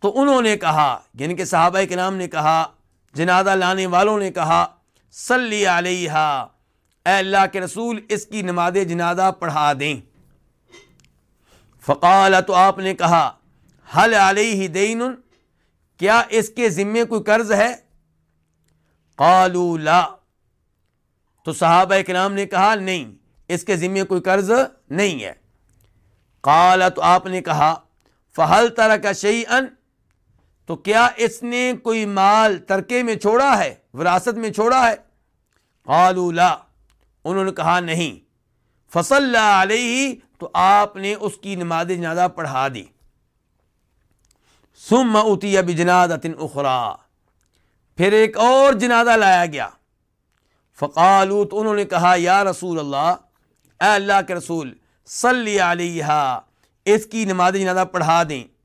تو انہوں نے کہا یعنی کہ صحابہ کے نام نے کہا، جنازہ لانے والوں نے کہا، صلی علیہ اے اللہ کے رسول، اس کی نماز جنازہ پڑھا دیں۔ فقال تو آپ نے کہا حل علیہ دین؟ کیا اس کے ذمے کوئی قرض ہے؟ قالو لا۔ تو صحابہ کے نام نے کہا، نہیں، اس کے ذمے کوئی قرض نہیں ہے۔ قال تو آپ نے کہا، فہل طرح کا شعی ان تو کیا اس نے کوئی مال ترکے میں چھوڑا ہے؟ وراثت میں چھوڑا ہے؟ قالوا لا۔ انہوں نے کہا نہیں۔ فصل علیہ، تو آپ نے اس کی نماز جنازہ پڑھا دی۔ سم اتیا اب جناد اخرا پھر ایک اور جنازہ لایا گیا۔ فقالو تو انہوں نے کہا، یا رسول اللہ، اے اللہ کے رسول، صلی علیہ اس کی نماز جنازہ پڑھا دیں۔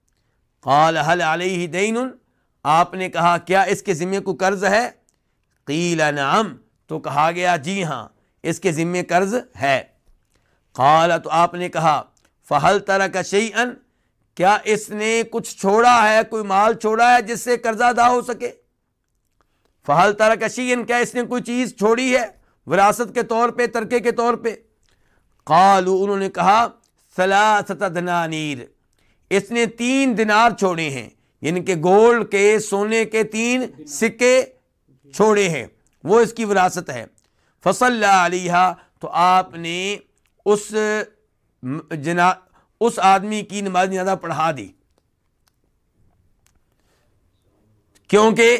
قال حل علیہ دین؟ آپ نے کہا، کیا اس کے ذمے کو قرض ہے؟ قیل، نعم۔ تو کہا گیا جی ہاں اس کے ذمے قرض ہے۔ قال، تو آپ نے کہا، فہل طرح کا شعی کیا اس نے کچھ چھوڑا ہے، کوئی مال چھوڑا ہے جس سے قرضہ ادا ہو سکے؟ فہل طرح کا شعین کیا اس نے کوئی چیز چھوڑی ہے وراثت کے طور پہ، ترکے کے طور پہ؟ قالو انہوں نے کہا سلاست دنانیر۔ اس نے تین دنار چھوڑے ہیں یعنی کہ گولڈ کے، سونے کے تین سکے چھوڑے ہیں۔ وہ اس کی وراثت ہے۔ فصل علیہ تو آپ نے اس جنا، اس آدمی کی نماز زیادہ پڑھا دی۔ کیونکہ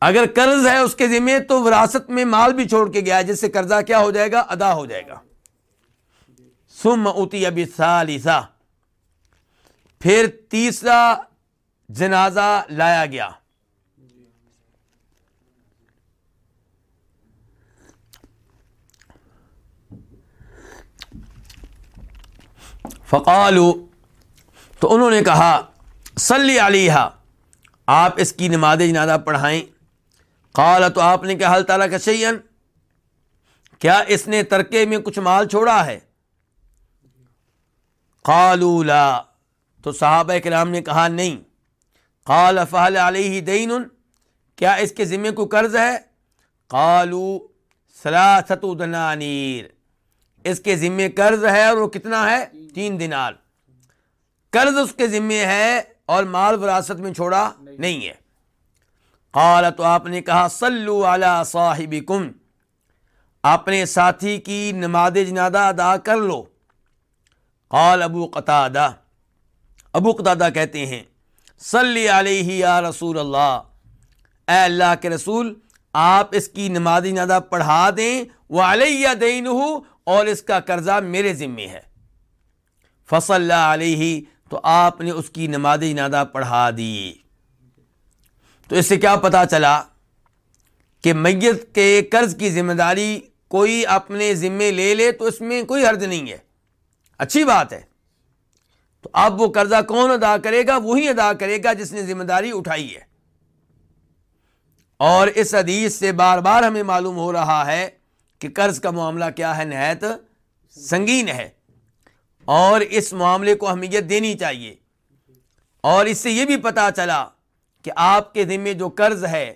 اگر قرض ہے اس کے ذمے، تو وراثت میں مال بھی چھوڑ کے گیا، جس سے قرضہ کیا ہو جائے گا، ادا ہو جائے گا۔ سم اتی ابھی پھر تیسرا جنازہ لایا گیا۔ فقالو تو انہوں نے کہا، صلی علیہ آپ اس کی نماز جنازہ پڑھائیں۔ قال، تو آپ نے کہا حل تعالیٰ کا شعین کیا اس نے ترکے میں کچھ مال چھوڑا ہے؟ قالو لا۔ تو صحابہ کرام نے کہا نہیں۔ قال فہل علیہ دین، کیا اس کے ذمے کو قرض ہے؟ قالو سلاست دنانیر۔ اس کے ذمے قرض ہے اور وہ کتنا ہے؟ تین دنار قرض اس کے ذمے ہے اور مال وراثت میں چھوڑا نہیں ہے۔ قال، تو آپ نے کہا، صلو علی صاحبکم۔ اپنے ساتھی کی نماز جنادہ ادا کر لو۔ قال ابو قطادہ ابو قطادہ کہتے ہیں، صلی علیہ یا رسول اللہ، اے اللہ کے رسول، آپ اس کی نماز نادہ پڑھا دیں وہ علیہ دین اور اس کا قرضہ میرے ذمے ہے۔ فصل اللہ علیہ، تو آپ نے اس کی نماز نادہ پڑھا دی۔ تو اس سے کیا پتا چلا کہ میت کے قرض کی ذمہ داری کوئی اپنے ذمے لے لے تو اس میں کوئی حرض نہیں ہے۔ اچھی بات ہے۔ تو اب وہ قرضہ کون ادا کرے گا؟ وہی ادا کرے گا جس نے ذمہ داری اٹھائی ہے۔ اور اس حدیث سے بار بار ہمیں معلوم ہو رہا ہے کہ قرض کا معاملہ کیا ہے؟ نہایت سنگین ہے۔ اور اس معاملے کو اہمیت دینی چاہیے۔ اور اس سے یہ بھی پتا چلا کہ آپ کے ذمے جو قرض ہے،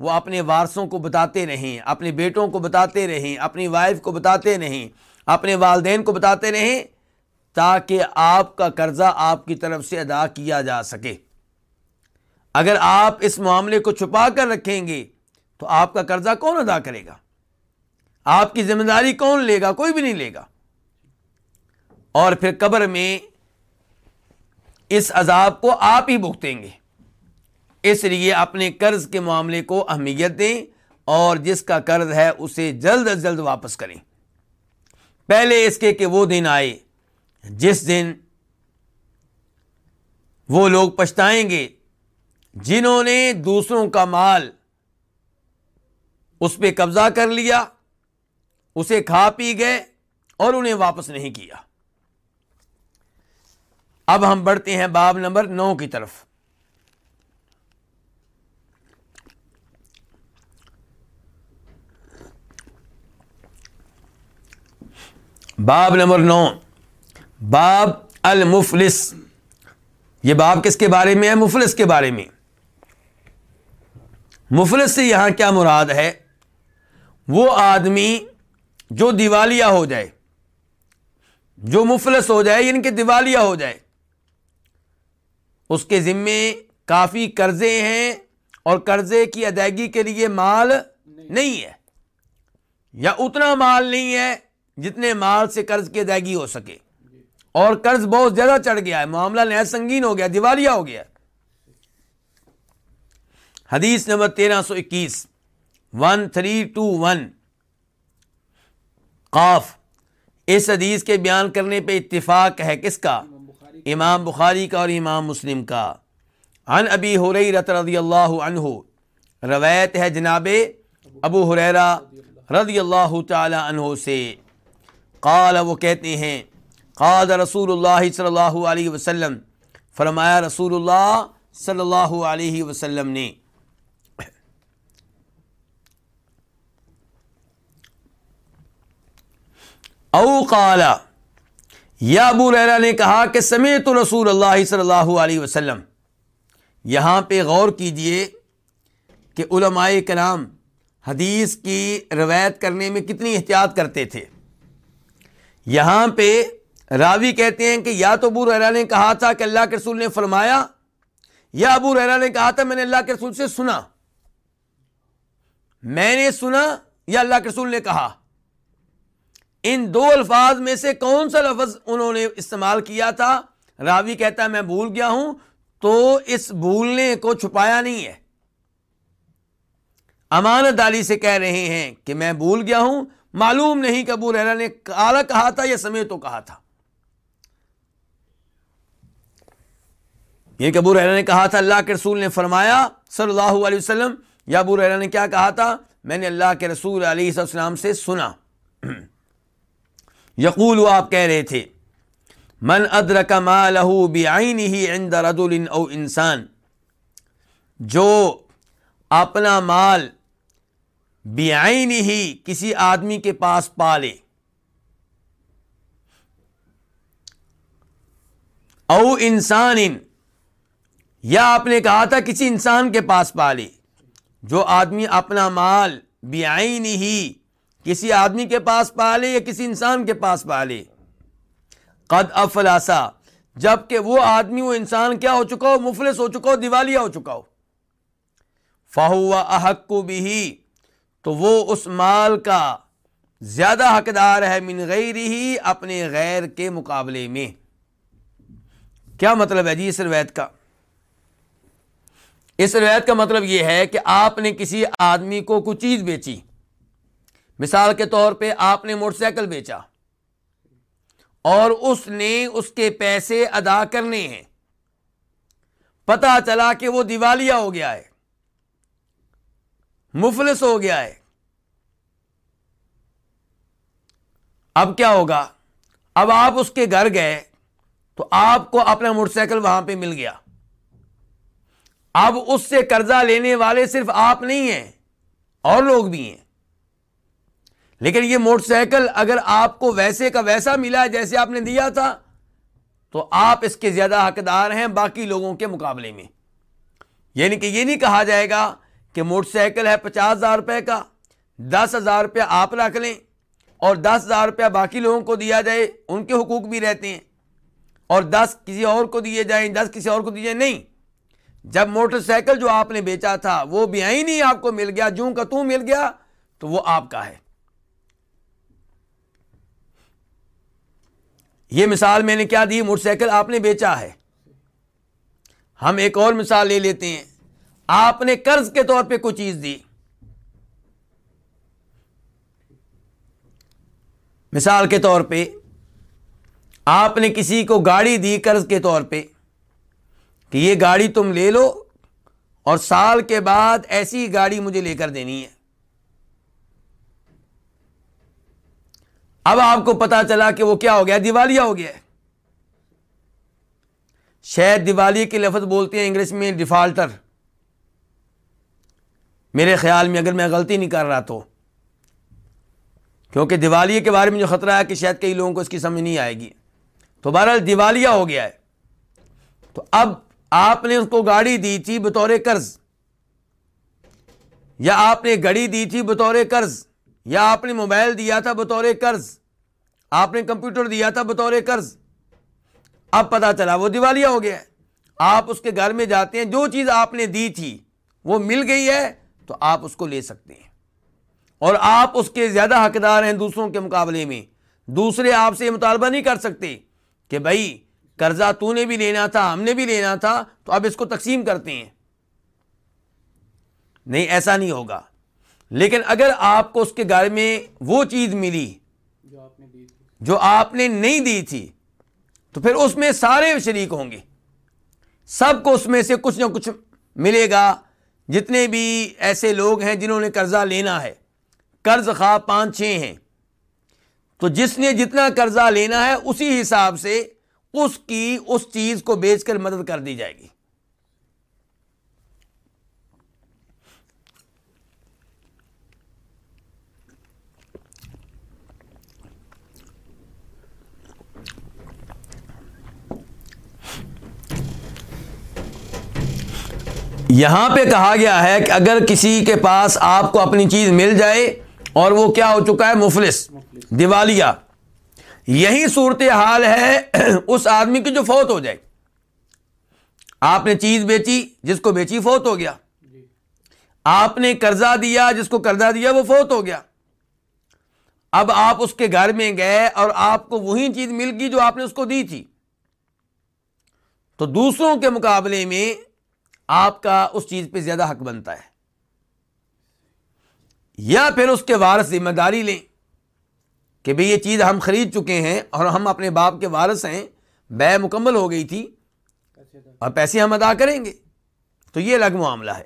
وہ اپنے وارثوں کو بتاتے رہیں، اپنے بیٹوں کو بتاتے رہیں، اپنی وائف کو بتاتے رہیں، اپنے والدین کو بتاتے رہیں۔ تاکہ آپ کا قرضہ آپ کی طرف سے ادا کیا جا سکے۔ اگر آپ اس معاملے کو چھپا کر رکھیں گے، تو آپ کا قرضہ کون ادا کرے گا؟ آپ کی ذمہ داری کون لے گا؟ کوئی بھی نہیں لے گا۔ اور پھر قبر میں اس عذاب کو آپ ہی بھگتیں گے۔ اس لیے اپنے قرض کے معاملے کو اہمیت دیں اور جس کا قرض ہے، اسے جلد از جلد واپس کریں۔ پہلے اس کے کہ وہ دن آئے جس دن وہ لوگ پچھتائیں گے جنہوں نے دوسروں کا مال اس پہ قبضہ کر لیا، اسے کھا پی گئے اور انہیں واپس نہیں کیا۔ اب ہم بڑھتے ہیں باب نمبر نو کی طرف۔ باب نمبر نو۔ باب المفلس۔ یہ باب کس کے بارے میں ہے؟ مفلس کے بارے میں۔ مفلس سے یہاں کیا مراد ہے؟ وہ آدمی جو دیوالیہ ہو جائے، جو مفلس ہو جائے یعنی کہ دیوالیہ ہو جائے۔ اس کے ذمے کافی قرضے ہیں اور قرضے کی ادائیگی کے لیے مال نہیں ہے، یا اتنا مال نہیں ہے جتنے مال سے قرض کی ادائیگی ہو سکے۔ اور قرض بہت زیادہ چڑھ گیا ہے، معاملہ نیا سنگین ہو گیا، دیوالیہ ہو گیا۔ حدیث نمبر تیرہ سو اکیس ون تھری ٹو ون قاف، اس حدیث کے بیان کرنے پہ اتفاق ہے کس کا؟ امام بخاری کا اور امام مسلم کا۔ عن ابی حریرت رضی اللہ عنہ، روایت ہے جناب ابو حریرہ رضی اللہ تعالی عنہ سے۔ قال، وہ کہتے ہیں قال رسول اللہ صلی اللہ علیہ وسلم، فرمایا رسول اللہ صلی اللہ علیہ وسلم نے، او قال، یا ابو ریرا نے کہا کہ سمیت رسول اللہ صلی اللہ علیہ وسلم، یہاں پہ غور کیجیے کہ علماء کرام حدیث کی روایت کرنے میں کتنی احتیاط کرتے تھے۔ یہاں پہ راوی کہتے ہیں کہ یا تو ابو ریرا نے کہا تھا کہ اللہ کے رسول نے فرمایا، یا ابو ریرا نے کہا تھا، میں نے اللہ کے رسول سے سنا۔ میں نے سنا یا اللہ کے رسول نے کہا۔ ان دو الفاظ میں سے کون سا لفظ انہوں نے استعمال کیا تھا؟ راوی کہتا ہے، میں بھول گیا ہوں، تو اس بھولنے کو چھپایا نہیں ہے۔ امانت دالی سے کہہ رہے ہیں کہ میں بھول گیا ہوں، معلوم نہیں کہ ابو ریرا نے کالا کہا تھا یا سمے تو کہا تھا۔ یہ کہ ابو ریرا نے کہا تھا، اللہ کے رسول نے فرمایا، صلی اللہ علیہ وسلم، یا ابو ریرا نے کیا کہا تھا؟ میں نے اللہ کے رسول علیہ السلام سے سنا۔ (clears throat) یقول آپ کہہ رہے تھے، من ادرک ما لہو بعینہ عند رجل او انسان، جو اپنا مال بعین ہی کسی آدمی کے پاس پالے او انسان یا آپ نے کہا تھا کسی انسان کے پاس پالے جو آدمی اپنا مال بعین ہی کسی آدمی کے پاس پالے یا کسی انسان کے پاس پالے؟ قد افلاسا جبکہ وہ آدمی، وہ انسان کیا ہو چکا ہو؟ مفلس ہو چکا ہو، دیوالیہ ہو چکا ہو۔ فہو احق کو بھی تو وہ اس مال کا زیادہ حقدار ہے من غیر ہی اپنے غیر کے مقابلے میں۔ کیا مطلب ہے جی اس روایت کا؟ اس روایت کا مطلب یہ ہے کہ آپ نے کسی آدمی کو کچھ چیز بیچی۔ مثال کے طور پہ آپ نے موٹر سائیکل بیچا اور اس نے اس کے پیسے ادا کرنے ہیں۔ پتا چلا کہ وہ دیوالیہ ہو گیا ہے۔ مفلس ہو گیا ہے۔ اب کیا ہوگا؟ اب آپ اس کے گھر گئے تو آپ کو اپنا موٹر سائیکل وہاں پہ مل گیا۔ اب اس سے قرضہ لینے والے صرف آپ نہیں ہیں، اور لوگ بھی ہیں۔ لیکن یہ موٹر سائیکل اگر آپ کو ویسے کا ویسا ملا جیسے آپ نے دیا تھا، تو آپ اس کے زیادہ حقدار ہیں باقی لوگوں کے مقابلے میں۔ یعنی کہ یہ نہیں کہا جائے گا کہ موٹر سائیکل ہے پچاس ہزار روپے کا، دس ہزار روپیہ آپ رکھ لیں اور دس ہزار روپیہ باقی لوگوں کو دیا جائے، ان کے حقوق بھی رہتے ہیں۔ اور دس کسی اور کو دیے جائیں، دس کسی اور کو دیے جائیں، نہیں۔ جب موٹر سائیکل جو آپ نے بیچا تھا وہ بھی آئی نہیں، آپ کو مل گیا، جوں کا تو مل گیا، تو وہ آپ کا ہے۔ یہ مثال میں نے کیا دی، موٹر سائیکل آپ نے بیچا ہے۔ ہم ایک اور مثال لے لیتے ہیں۔ آپ نے قرض کے طور پہ کوئی چیز دی۔ مثال کے طور پہ، آپ نے کسی کو گاڑی دی قرض کے طور پہ۔ کہ یہ گاڑی تم لے لو اور سال کے بعد ایسی گاڑی مجھے لے کر دینی ہے۔ اب آپ کو پتا چلا کہ وہ کیا ہو گیا، دیوالیہ ہو گیا شاید دیوالی کے لفظ بولتے ہیں انگلش میں ڈیفالٹر۔ میرے خیال میں اگر میں غلطی نہیں کر رہا تو۔ کیونکہ دیوالی کے بارے میں جو خطرہ ہے کہ شاید کئی لوگوں کو اس کی سمجھ نہیں آئے گی۔ تو بہرحال دیوالیہ ہو گیا ہے۔ تو اب آپ نے اس کو گاڑی دی تھی بطور قرض۔ یا آپ نے گڑی دی تھی بطور قرض۔ یا آپ نے موبائل دیا تھا بطور قرض۔ آپ نے کمپیوٹر دیا تھا بطور قرض۔ اب پتا چلا وہ دیوالیہ ہو گیا ہے۔ آپ اس کے گھر میں جاتے ہیں، جو چیز آپ نے دی تھی وہ مل گئی ہے تو آپ اس کو لے سکتے ہیں۔ اور آپ اس کے زیادہ حقدار ہیں دوسروں کے مقابلے میں۔ دوسرے آپ سے یہ مطالبہ نہیں کر سکتے کہ بھائی قرضہ تو نے بھی لینا تھا، ہم نے بھی لینا تھا، تو اب اس کو تقسیم کرتے ہیں۔ نہیں، ایسا نہیں ہوگا۔ لیکن اگر آپ کو اس کے گھر میں وہ چیز ملی جو آپ نے نہیں دی تھی، تو پھر اس میں سارے شریک ہوں گے۔ سب کو اس میں سے کچھ نہ کچھ ملے گا۔ جتنے بھی ایسے لوگ ہیں جنہوں نے قرضہ لینا ہے، قرض خواہ پانچ چھ ہیں۔ تو جس نے جتنا قرضہ لینا ہے، اسی حساب سے اس کی اس چیز کو بیچ کر مدد کر دی جائے گی۔ یہاں پہ کہا گیا ہے کہ اگر کسی کے پاس آپ کو اپنی چیز مل جائے اور وہ کیا ہو چکا ہے؟ مفلس، دیوالیہ۔ یہی صورت حال ہے (clears throat) اس آدمی کی جو فوت ہو جائے آپ نے چیز بیچی جس کو بیچی فوت ہو گیا۔ آپ نے قرضہ دیا جس کو قرضہ دیا وہ فوت ہو گیا۔ اب آپ اس کے گھر میں گئے اور آپ کو وہی چیز مل گئی جو آپ نے اس کو دی تھی۔ تو دوسروں کے مقابلے میں آپ کا اس چیز پہ زیادہ حق بنتا ہے۔ یا پھر اس کے وارث ذمہ داری لیں۔ کہ بھئی یہ چیز ہم خرید چکے ہیں اور ہم اپنے باپ کے وارث ہیں، بے مکمل ہو گئی تھی اور پیسے ہم ادا کریں گے۔ تو یہ الگ معاملہ ہے۔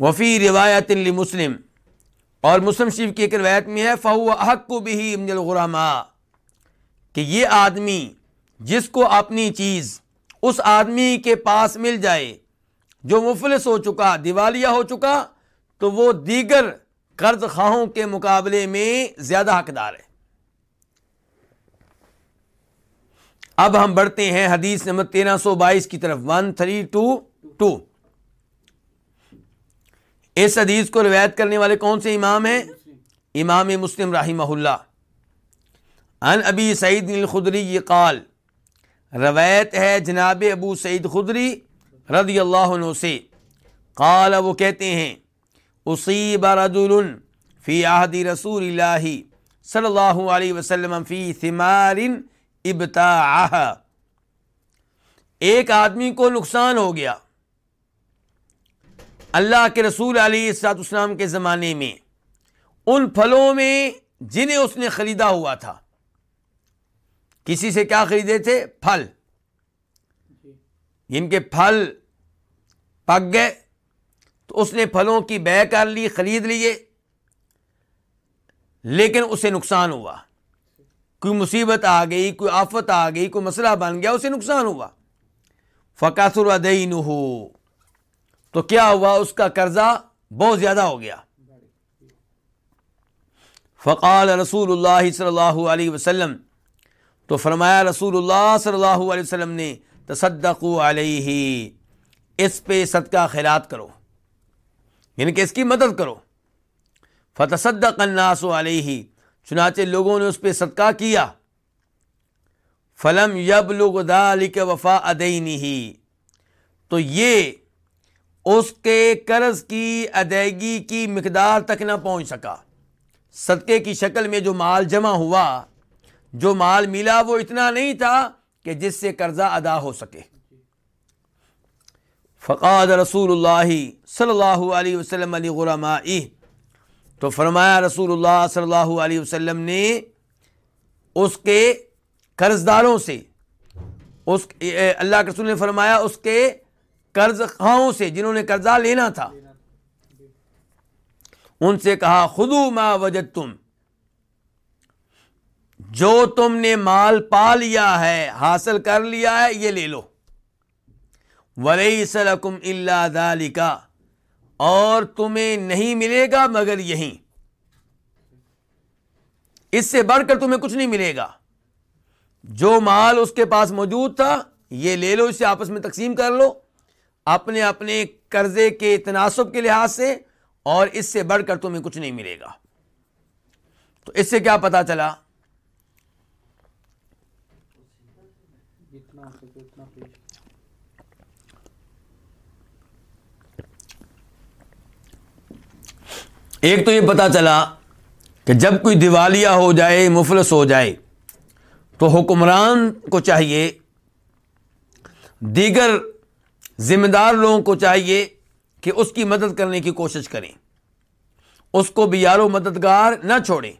وفی روایت مسلم اور مسلم شریف کی ایک روایت میں ہے، فہو حق کو بھی امجل غرامہ کہ یہ آدمی جس کو اپنی چیز اس آدمی کے پاس مل جائے، جو مفلس ہو چکا، دیوالیہ ہو چکا، تو وہ دیگر قرض خواہوں کے مقابلے میں زیادہ حقدار ہے۔ اب ہم بڑھتے ہیں حدیث نمبر تیرہ سو بائیس کی طرف۔ ون تھری ٹو ٹو اس حدیث کو روایت کرنے والے کون سے امام ہیں؟ امام مسلم رحمہ اللہ۔ ان ابی سعید الخدری یہ قال، روایت ہے جناب ابو سعید خدری رضی اللہ عنہ سے۔ قال وہ کہتے ہیں اصیب رجل فی عہد رسول اللہ صلی اللہ علیہ وسلم فی ثمار ابتاعہ ایک آدمی کو نقصان ہو گیا اللہ کے رسول علیہ السلاط اسلام کے زمانے میں ان پھلوں میں جنہیں اس نے خریدا ہوا تھا۔ کسی سے کیا خریدے تھے؟ پھل۔ جن کے پھل پک گئے تو اس نے پھلوں کی بے کر لی، خرید لیے۔ لیکن اسے نقصان ہوا۔ کوئی مصیبت آ گئی، کوئی آفت آ گئی، کوئی مسئلہ بن گیا، اسے نقصان ہوا۔ فقاصر ادین ہو تو کیا ہوا؟ اس کا قرضہ بہت زیادہ ہو گیا۔ فقال رسول اللہ صلی اللہ علیہ وسلم۔ تو فرمایا، رسول اللہ صلی اللہ علیہ وسلم نے تصدق علیہ اس پہ صدقہ خیرات کرو۔ یعنی کہ اس کی مدد کرو۔ فتصدق الناس علیہ چنانچہ لوگوں نے اس پہ صدقہ کیا۔ فلم یب لوگ وفا ادینی تو یہ اس کے قرض کی ادائیگی کی مقدار تک نہ پہنچ سکا۔ صدقے کی شکل میں جو مال جمع ہوا، جو مال ملا وہ اتنا نہیں تھا کہ جس سے قرضہ ادا ہو سکے۔ فقاد رسول اللہ صلی اللہ علیہ وسلم علی غرما تو فرمایا رسول اللہ صلی اللہ علیہ وسلم نے اس کے قرض داروں سے، اس اللہ کے رسول نے فرمایا اس کے قرض خواہوں سے جنہوں نے قرضہ لینا تھا۔ ان سے کہا خدو ما وجد تم جو تم نے مال پا لیا ہے، حاصل کر لیا ہے، یہ لے لو۔ ولی سلکم اللہ دالی کا اور تمہیں نہیں ملے گا مگر یہیں اس سے بڑھ کر تمہیں کچھ نہیں ملے گا۔ جو مال اس کے پاس موجود تھا، یہ لے لو، اسے آپس میں تقسیم کر لو۔ اپنے اپنے قرضے کے تناسب کے لحاظ سے، اور اس سے بڑھ کر تمہیں کچھ نہیں ملے گا۔ تو اس سے کیا پتا چلا؟ ایک تو یہ پتا چلا کہ جب کوئی دیوالیہ ہو جائے، مفلس ہو جائے، تو حکمران کو چاہیے، دیگر ذمہ دار لوگوں کو چاہیے کہ اس کی مدد کرنے کی کوشش کریں۔ اس کو بھی یارو مددگار نہ چھوڑیں۔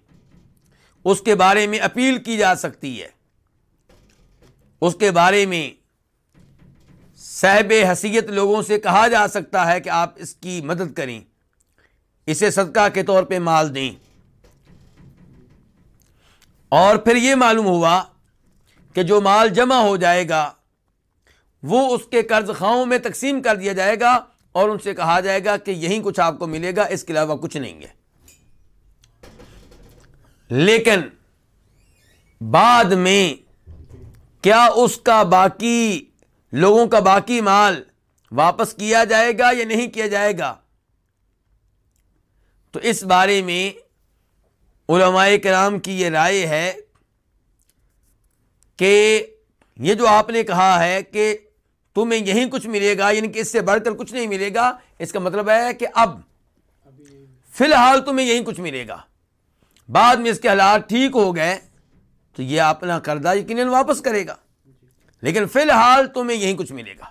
اس کے بارے میں اپیل کی جا سکتی ہے۔ اس کے بارے میں صاحب حیثیت لوگوں سے کہا جا سکتا ہے کہ آپ اس کی مدد کریں۔ اسے صدقہ کے طور پہ مال دیں۔ اور پھر یہ معلوم ہوا کہ جو مال جمع ہو جائے گا، وہ اس کے قرض خواہوں میں تقسیم کر دیا جائے گا اور ان سے کہا جائے گا کہ یہی کچھ آپ کو ملے گا، اس کے علاوہ کچھ نہیں ہے۔ لیکن بعد میں کیا اس کا باقی، لوگوں کا باقی مال واپس کیا جائے گا یا نہیں کیا جائے گا؟ تو اس بارے میں علماء کرام کی یہ رائے ہے کہ یہ جو آپ نے کہا ہے کہ تمہیں یہی کچھ ملے گا یعنی کہ اس سے بڑھ کر کچھ نہیں ملے گا، اس کا مطلب ہے کہ اب فی الحال تمہیں یہی کچھ ملے گا۔ بعد میں اس کے حالات ٹھیک ہو گئے تو یہ اپنا کردہ یقیناً واپس کرے گا۔ لیکن فی الحال تمہیں یہی کچھ ملے گا۔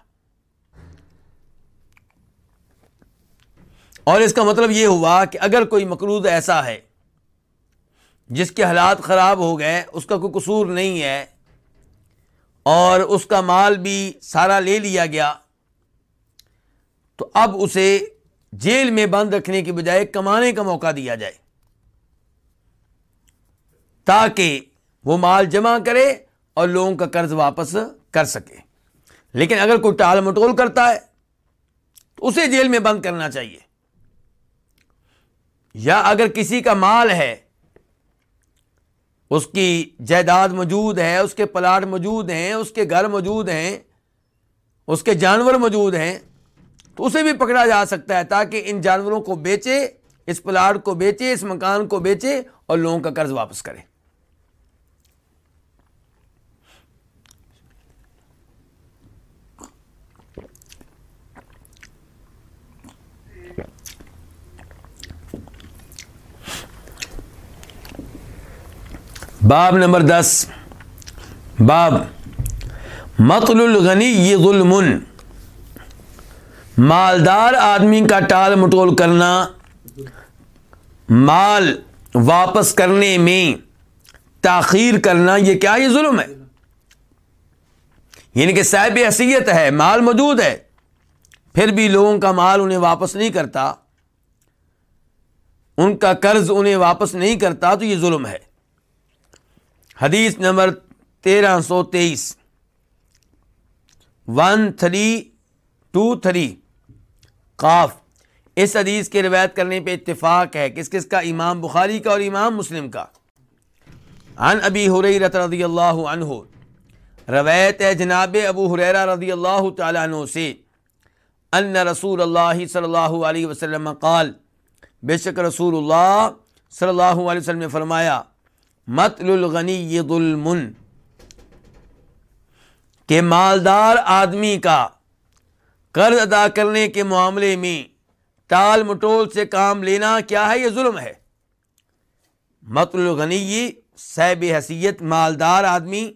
اور اس کا مطلب یہ ہوا کہ اگر کوئی مقروض ایسا ہے، جس کے حالات خراب ہو گئے، اس کا کوئی قصور نہیں ہے، اور اس کا مال بھی سارا لے لیا گیا، تو اب اسے جیل میں بند رکھنے کی بجائے کمانے کا موقع دیا جائے، تاکہ وہ مال جمع کرے اور لوگوں کا قرض واپس کر سکے۔ لیکن اگر کوئی ٹال مٹول کرتا ہے، تو اسے جیل میں بند کرنا چاہیے۔ یا اگر کسی کا مال ہے، اس کی جائیداد موجود ہے، اس کے پلاٹ موجود ہیں، اس کے گھر موجود ہیں، اس کے جانور موجود ہیں، تو اسے بھی پکڑا جا سکتا ہے تاکہ ان جانوروں کو بیچے، اس پلاٹ کو بیچے، اس مکان کو بیچے اور لوگوں کا قرض واپس کرے۔ باب نمبر دس۔ باب مطل الغنی یہ ظلم مالدار آدمی کا ٹال مٹول کرنا، مال واپس کرنے میں تاخیر کرنا، یہ کیا یہ ظلم ہے؟ یعنی کہ صاحب حیثیت ہے، مال موجود ہے، پھر بھی لوگوں کا مال انہیں واپس نہیں کرتا۔ ان کا قرض انہیں واپس نہیں کرتا، تو یہ ظلم ہے۔ حدیث نمبر تیرہ سو تیئیس۔ One three two three. قاف۔ اس حدیث کے روایت کرنے پہ اتفاق ہے کس کس کا امام بخاری کا اور امام مسلم کا۔ عن ابی حریرت رضی اللہ عنہ۔ روایت ہے جناب ابو حریرہ رضی اللہ تعالیٰ عنہ سے۔ ان رسول اللہ صلی اللہ علیہ وسلم قال، بے شک رسول اللہ صلی اللہ علیہ وسلم نے فرمایا مت الغنی یہ کہ مالدار آدمی کا قرض ادا کرنے کے معاملے میں ٹال مٹول سے کام لینا کیا ہے؟ یہ ظلم ہے۔ مت الغنی صحب حیثیت مالدار آدمی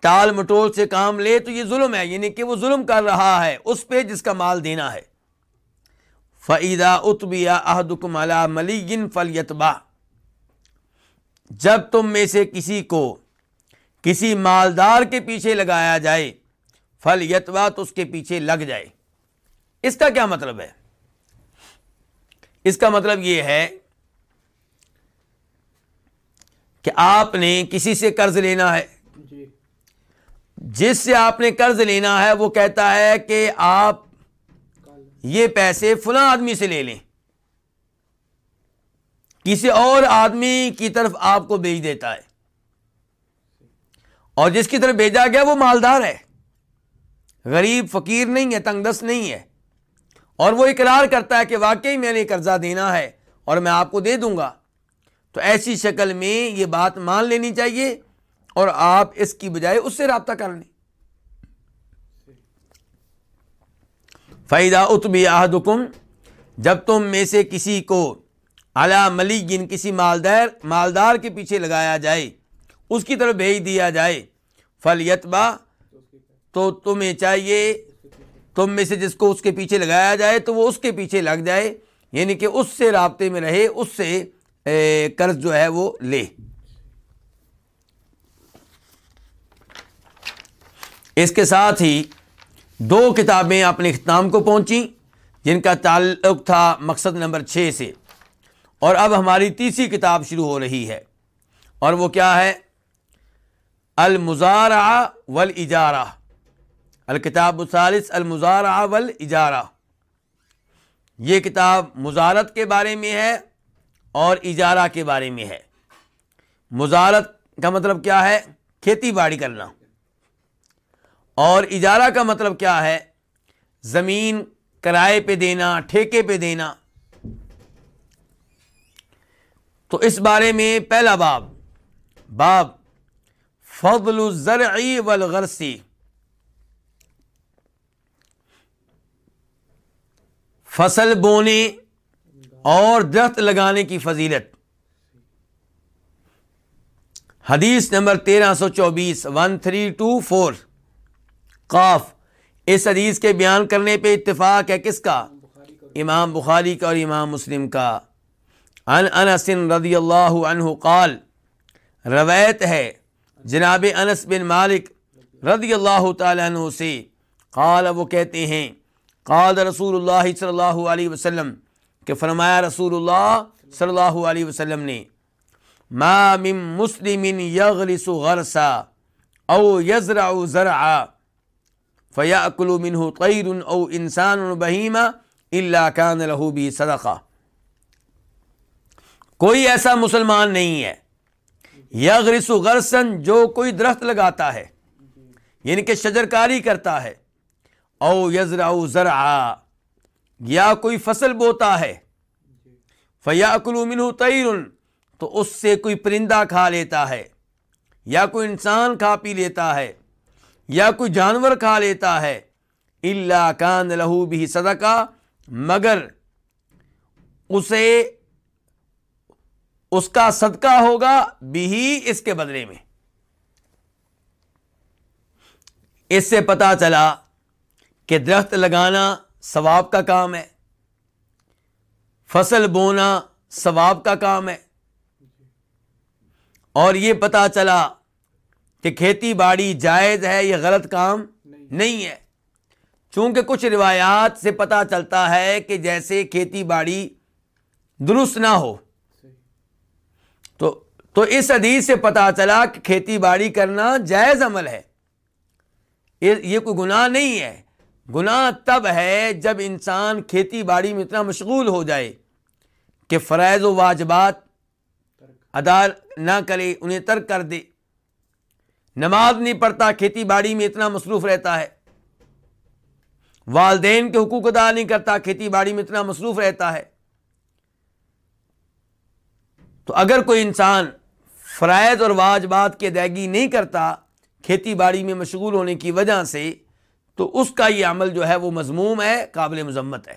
ٹال مٹول سے کام لے تو یہ ظلم ہے یعنی کہ وہ ظلم کر رہا ہے اس پہ جس کا مال دینا ہے۔ فعیدہ اتبیا احدکم علی ملی فلیتبا جب تم میں سے کسی کو کسی مالدار کے پیچھے لگایا جائے پھل یتوا تو اس کے پیچھے لگ جائے۔ اس کا کیا مطلب ہے؟ اس کا مطلب یہ ہے کہ آپ نے کسی سے قرض لینا ہے۔ جی۔ جس سے آپ نے قرض لینا ہے وہ کہتا ہے کہ آپ یہ پیسے فلاں آدمی سے لے لیں۔ کسی اور آدمی کی طرف آپ کو بھیج دیتا ہے۔ اور جس کی طرف بھیجا گیا وہ مالدار ہے۔ غریب، فقیر نہیں ہے، تنگ دست نہیں ہے۔ اور وہ اقرار کرتا ہے کہ واقعی میں نے قرضہ دینا ہے اور میں آپ کو دے دوں گا۔ تو ایسی شکل میں یہ بات مان لینی چاہیے اور آپ اس کی بجائے اس سے رابطہ کر لیں۔ فائدہ اتبی احدکم جب تم میں سے کسی کو اعلیٰ ملک جن کسی مالدار مالدار کے پیچھے لگایا جائے، اس کی طرف بھیج دیا جائے۔ فل یتبا، تو تمہیں چاہیے، تم میں سے جس کو اس کے پیچھے لگایا جائے تو وہ اس کے پیچھے لگ جائے۔ یعنی کہ اس سے رابطے میں رہے، اس سے قرض جو ہے وہ لے۔ اس کے ساتھ ہی دو کتابیں اپنے اختتام کو پہنچیں، جن کا تعلق تھا مقصد نمبر چھ سے۔ اور اب ہماری تیسری کتاب شروع ہو رہی ہے۔ اور وہ کیا ہے؟ المزارع والاجارہ الکتاب الثالث المزارع والاجارہ یہ کتاب مزارت کے بارے میں ہے اور اجارہ کے بارے میں ہے۔ مزارت کا مطلب کیا ہے؟ کھیتی باڑی کرنا۔ اور اجارہ کا مطلب کیا ہے؟ زمین کرائے پہ دینا، ٹھیکے پہ دینا۔ تو اس بارے میں پہلا باب باب فضل الزرعی والغرسی فصل بونے اور درخت لگانے کی فضیلت۔ حدیث نمبر تیرہ سو چوبیس ون تھری ٹو فور قاف۔ اس حدیث کے بیان کرنے پہ اتفاق ہے کس کا؟ امام بخاری کا اور امام مسلم کا۔ ان انس رضی اللہ عنہ قال، روایت ہے، جناب انس بن مالک رضی اللہ تعالیٰ عنہ سے قال، وہ کہتے ہیں، قال رسول اللہ صلی اللہ علیہ وسلم، کہ فرمایا رسول اللہ صلی اللہ علیہ وسلم نے، ما من مسلم یغرس غرسا او یزرع زرعا فیاکل منه طیر او انسان بہیمہ الا کان له بھی صدقہ۔ کوئی ایسا مسلمان نہیں ہے۔ یغرس غرسن جو کوئی درخت لگاتا ہے یعنی کہ شجرکاری کرتا ہے، او یزرا زرع یا کوئی فصل بوتا ہے فیا منہ تعیر تو اس سے کوئی پرندہ کھا لیتا ہے، یا کوئی انسان کھا پی لیتا ہے، یا کوئی جانور کھا لیتا ہے اللہ کان لہو بھی صدقہ، مگر اسے اس کا صدقہ ہوگا بھی اس کے بدلے میں۔ اس سے پتا چلا کہ درخت لگانا ثواب کا کام ہے۔ فصل بونا ثواب کا کام ہے۔ اور یہ پتا چلا کہ کھیتی باڑی جائز ہے یہ غلط کام نہیں ہے۔ چونکہ کچھ روایات سے پتا چلتا ہے کہ جیسے کھیتی باڑی درست نہ ہو تو اس حدیث سے پتا چلا کہ کھیتی باڑی کرنا جائز عمل ہے۔ یہ کوئی گناہ نہیں ہے۔ گناہ تب ہے جب انسان کھیتی باڑی میں اتنا مشغول ہو جائے کہ فرائض و واجبات ادا نہ کرے، انہیں ترک کر دے۔ نماز نہیں پڑھتا، کھیتی باڑی میں اتنا مصروف رہتا ہے۔ والدین کے حقوق ادا نہیں کرتا، کھیتی باڑی میں اتنا مصروف رہتا ہے۔ تو اگر کوئی انسان فرائض اور واجبات کی ادائیگی نہیں کرتا، کھیتی باڑی میں مشغول ہونے کی وجہ سے، تو اس کا یہ عمل جو ہے وہ مضموم ہے، قابل مذمت ہے۔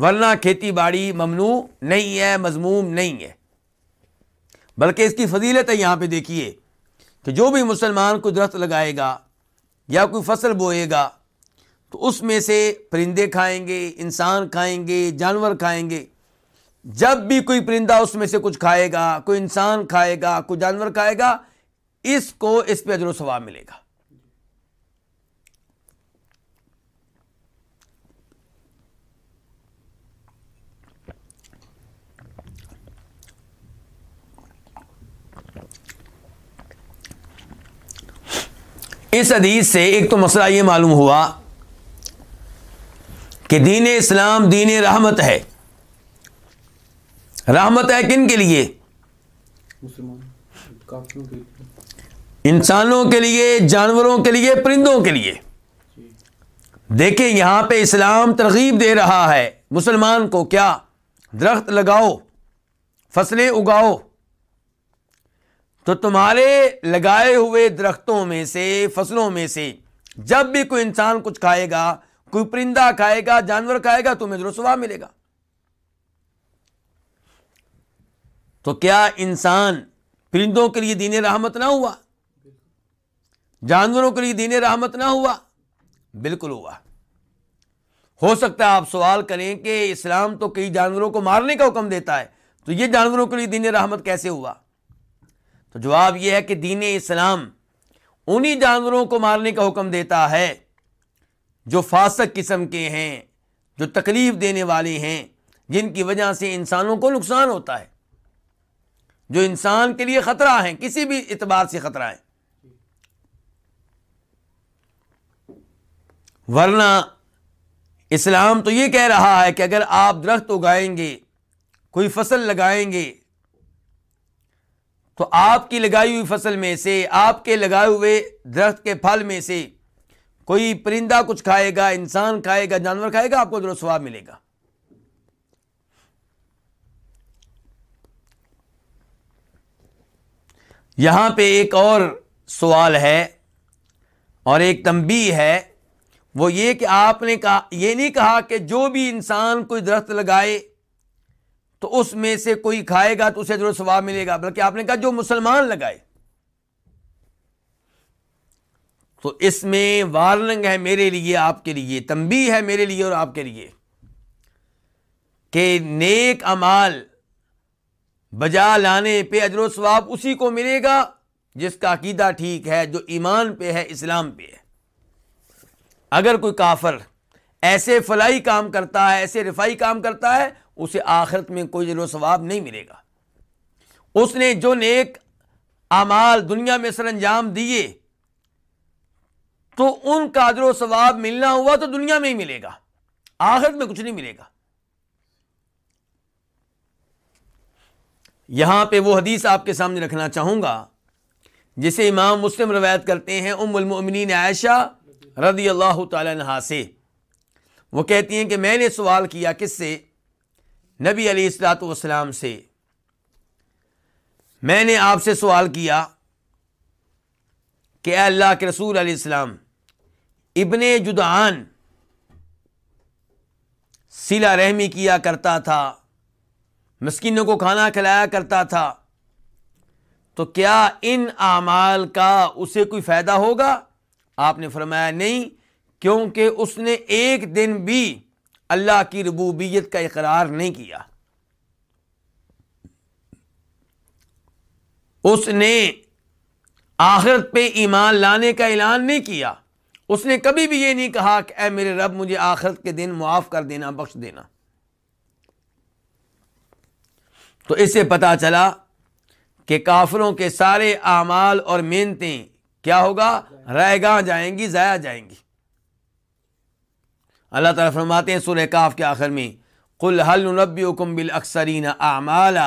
ورنہ کھیتی باڑی ممنوع نہیں ہے، مضموم نہیں ہے۔ بلکہ اس کی فضیلت ہے یہاں پہ دیکھیے کہ جو بھی مسلمان کو درخت لگائے گا یا کوئی فصل بوئے گا، تو اس میں سے پرندے کھائیں گے، انسان کھائیں گے، جانور کھائیں گے۔ جب بھی کوئی پرندہ اس میں سے کچھ کھائے گا، کوئی انسان کھائے گا، کوئی جانور کھائے گا، اس کو اس پہ اجر و ثواب ملے گا۔ اس حدیث سے ایک تو مسئلہ یہ معلوم ہوا کہ دین اسلام دین رحمت ہے۔ رحمت ہے کن کے لیے؟ انسانوں کے لیے جانوروں کے لیے پرندوں کے لیے۔ دیکھیں یہاں پہ اسلام ترغیب دے رہا ہے۔ مسلمان کو کیا؟ درخت لگاؤ فصلیں اگاؤ۔ تو تمہارے لگائے ہوئے درختوں میں سے فصلوں میں سے جب بھی کوئی انسان کچھ کھائے گا کوئی پرندہ کھائے گا جانور کھائے گا تمہیں رسوا ملے گا۔ تو کیا انسان پرندوں کے لیے دین رحمت نہ ہوا؟ جانوروں کے لیے دین رحمت نہ ہوا؟ بالکل ہوا۔ ہو سکتا ہے آپ سوال کریں کہ اسلام تو کئی جانوروں کو مارنے کا حکم دیتا ہے، تو یہ جانوروں کے لیے دین رحمت کیسے ہوا؟ تو جواب یہ ہے کہ دین اسلام انہی جانوروں کو مارنے کا حکم دیتا ہے جو فاسق قسم کے ہیں، جو تکلیف دینے والے ہیں، جن کی وجہ سے انسانوں کو نقصان ہوتا ہے۔ جو انسان کے لیے خطرہ ہیں، کسی بھی اعتبار سے خطرہ ہے ورنہ اسلام تو یہ کہہ رہا ہے کہ اگر آپ درخت اگائیں گے، کوئی فصل لگائیں گے، تو آپ کی لگائی ہوئی فصل میں سے، آپ کے لگائے ہوئے درخت کے پھل میں سے کوئی پرندہ کچھ کھائے گا، انسان کھائے گا، جانور کھائے گا، آپ کو درست سواب ملے گا۔ یہاں پہ ایک اور سوال ہے اور ایک تمبی ہے۔ وہ یہ کہ آپ نے کہا، یہ نہیں کہا کہ جو بھی انسان کوئی درخت لگائے تو اس میں سے کوئی کھائے گا تو اسے ضرور ثواب ملے گا، بلکہ آپ نے کہا جو مسلمان لگائے۔ تو اس میں وارننگ ہے میرے لیے، آپ کے لیے تمبی ہے میرے لیے اور آپ کے لیے کہ نیک امال بجا لانے پہ اجر و ثواب اسی کو ملے گا جس کا عقیدہ ٹھیک ہے، جو ایمان پہ ہے، اسلام پہ ہے۔ اگر کوئی کافر ایسے فلائی کام کرتا ہے، ایسے رفائی کام کرتا ہے، اسے آخرت میں کوئی اجر و ثواب نہیں ملے گا۔ اس نے جو نیک امال دنیا میں سر انجام دیے، تو ان کا اجر و ثواب ملنا ہوا تو دنیا میں ہی ملے گا، آخرت میں کچھ نہیں ملے گا۔ یہاں پہ وہ حدیث آپ کے سامنے رکھنا چاہوں گا، جسے امام مسلم روایت کرتے ہیں ام المؤمنین عائشہ رضی اللہ تعالی عنہ سے۔ وہ کہتی ہیں کہ میں نے سوال کیا کس سے؟ نبی علیہ السلاۃ والسلام سے۔ میں نے آپ سے سوال کیا کہ اے اللہ کے رسول علیہ السلام، ابن جدعان سلا رحمی کیا کرتا تھا؟ مسکینوں کو کھانا کھلایا کرتا تھا۔ تو کیا ان اعمال کا اسے کوئی فائدہ ہوگا؟ آپ نے فرمایا نہیں، کیونکہ اس نے ایک دن بھی اللہ کی ربوبیت کا اقرار نہیں کیا۔ اس نے آخرت پہ ایمان لانے کا اعلان نہیں کیا۔ اس نے کبھی بھی یہ نہیں کہا کہ اے میرے رب، مجھے آخرت کے دن معاف کر دینا، بخش دینا۔ تو اس سے پتا چلا کہ کافروں کے سارے اعمال اور محنتیں کیا ہوگا؟ رائے گاہ جائیں گی، ضائع جائیں گی۔ اللہ تعالیٰ فرماتے ہیں سورہ کاف کے آخر میں کل حل نبی کم بل اکثرین اعمال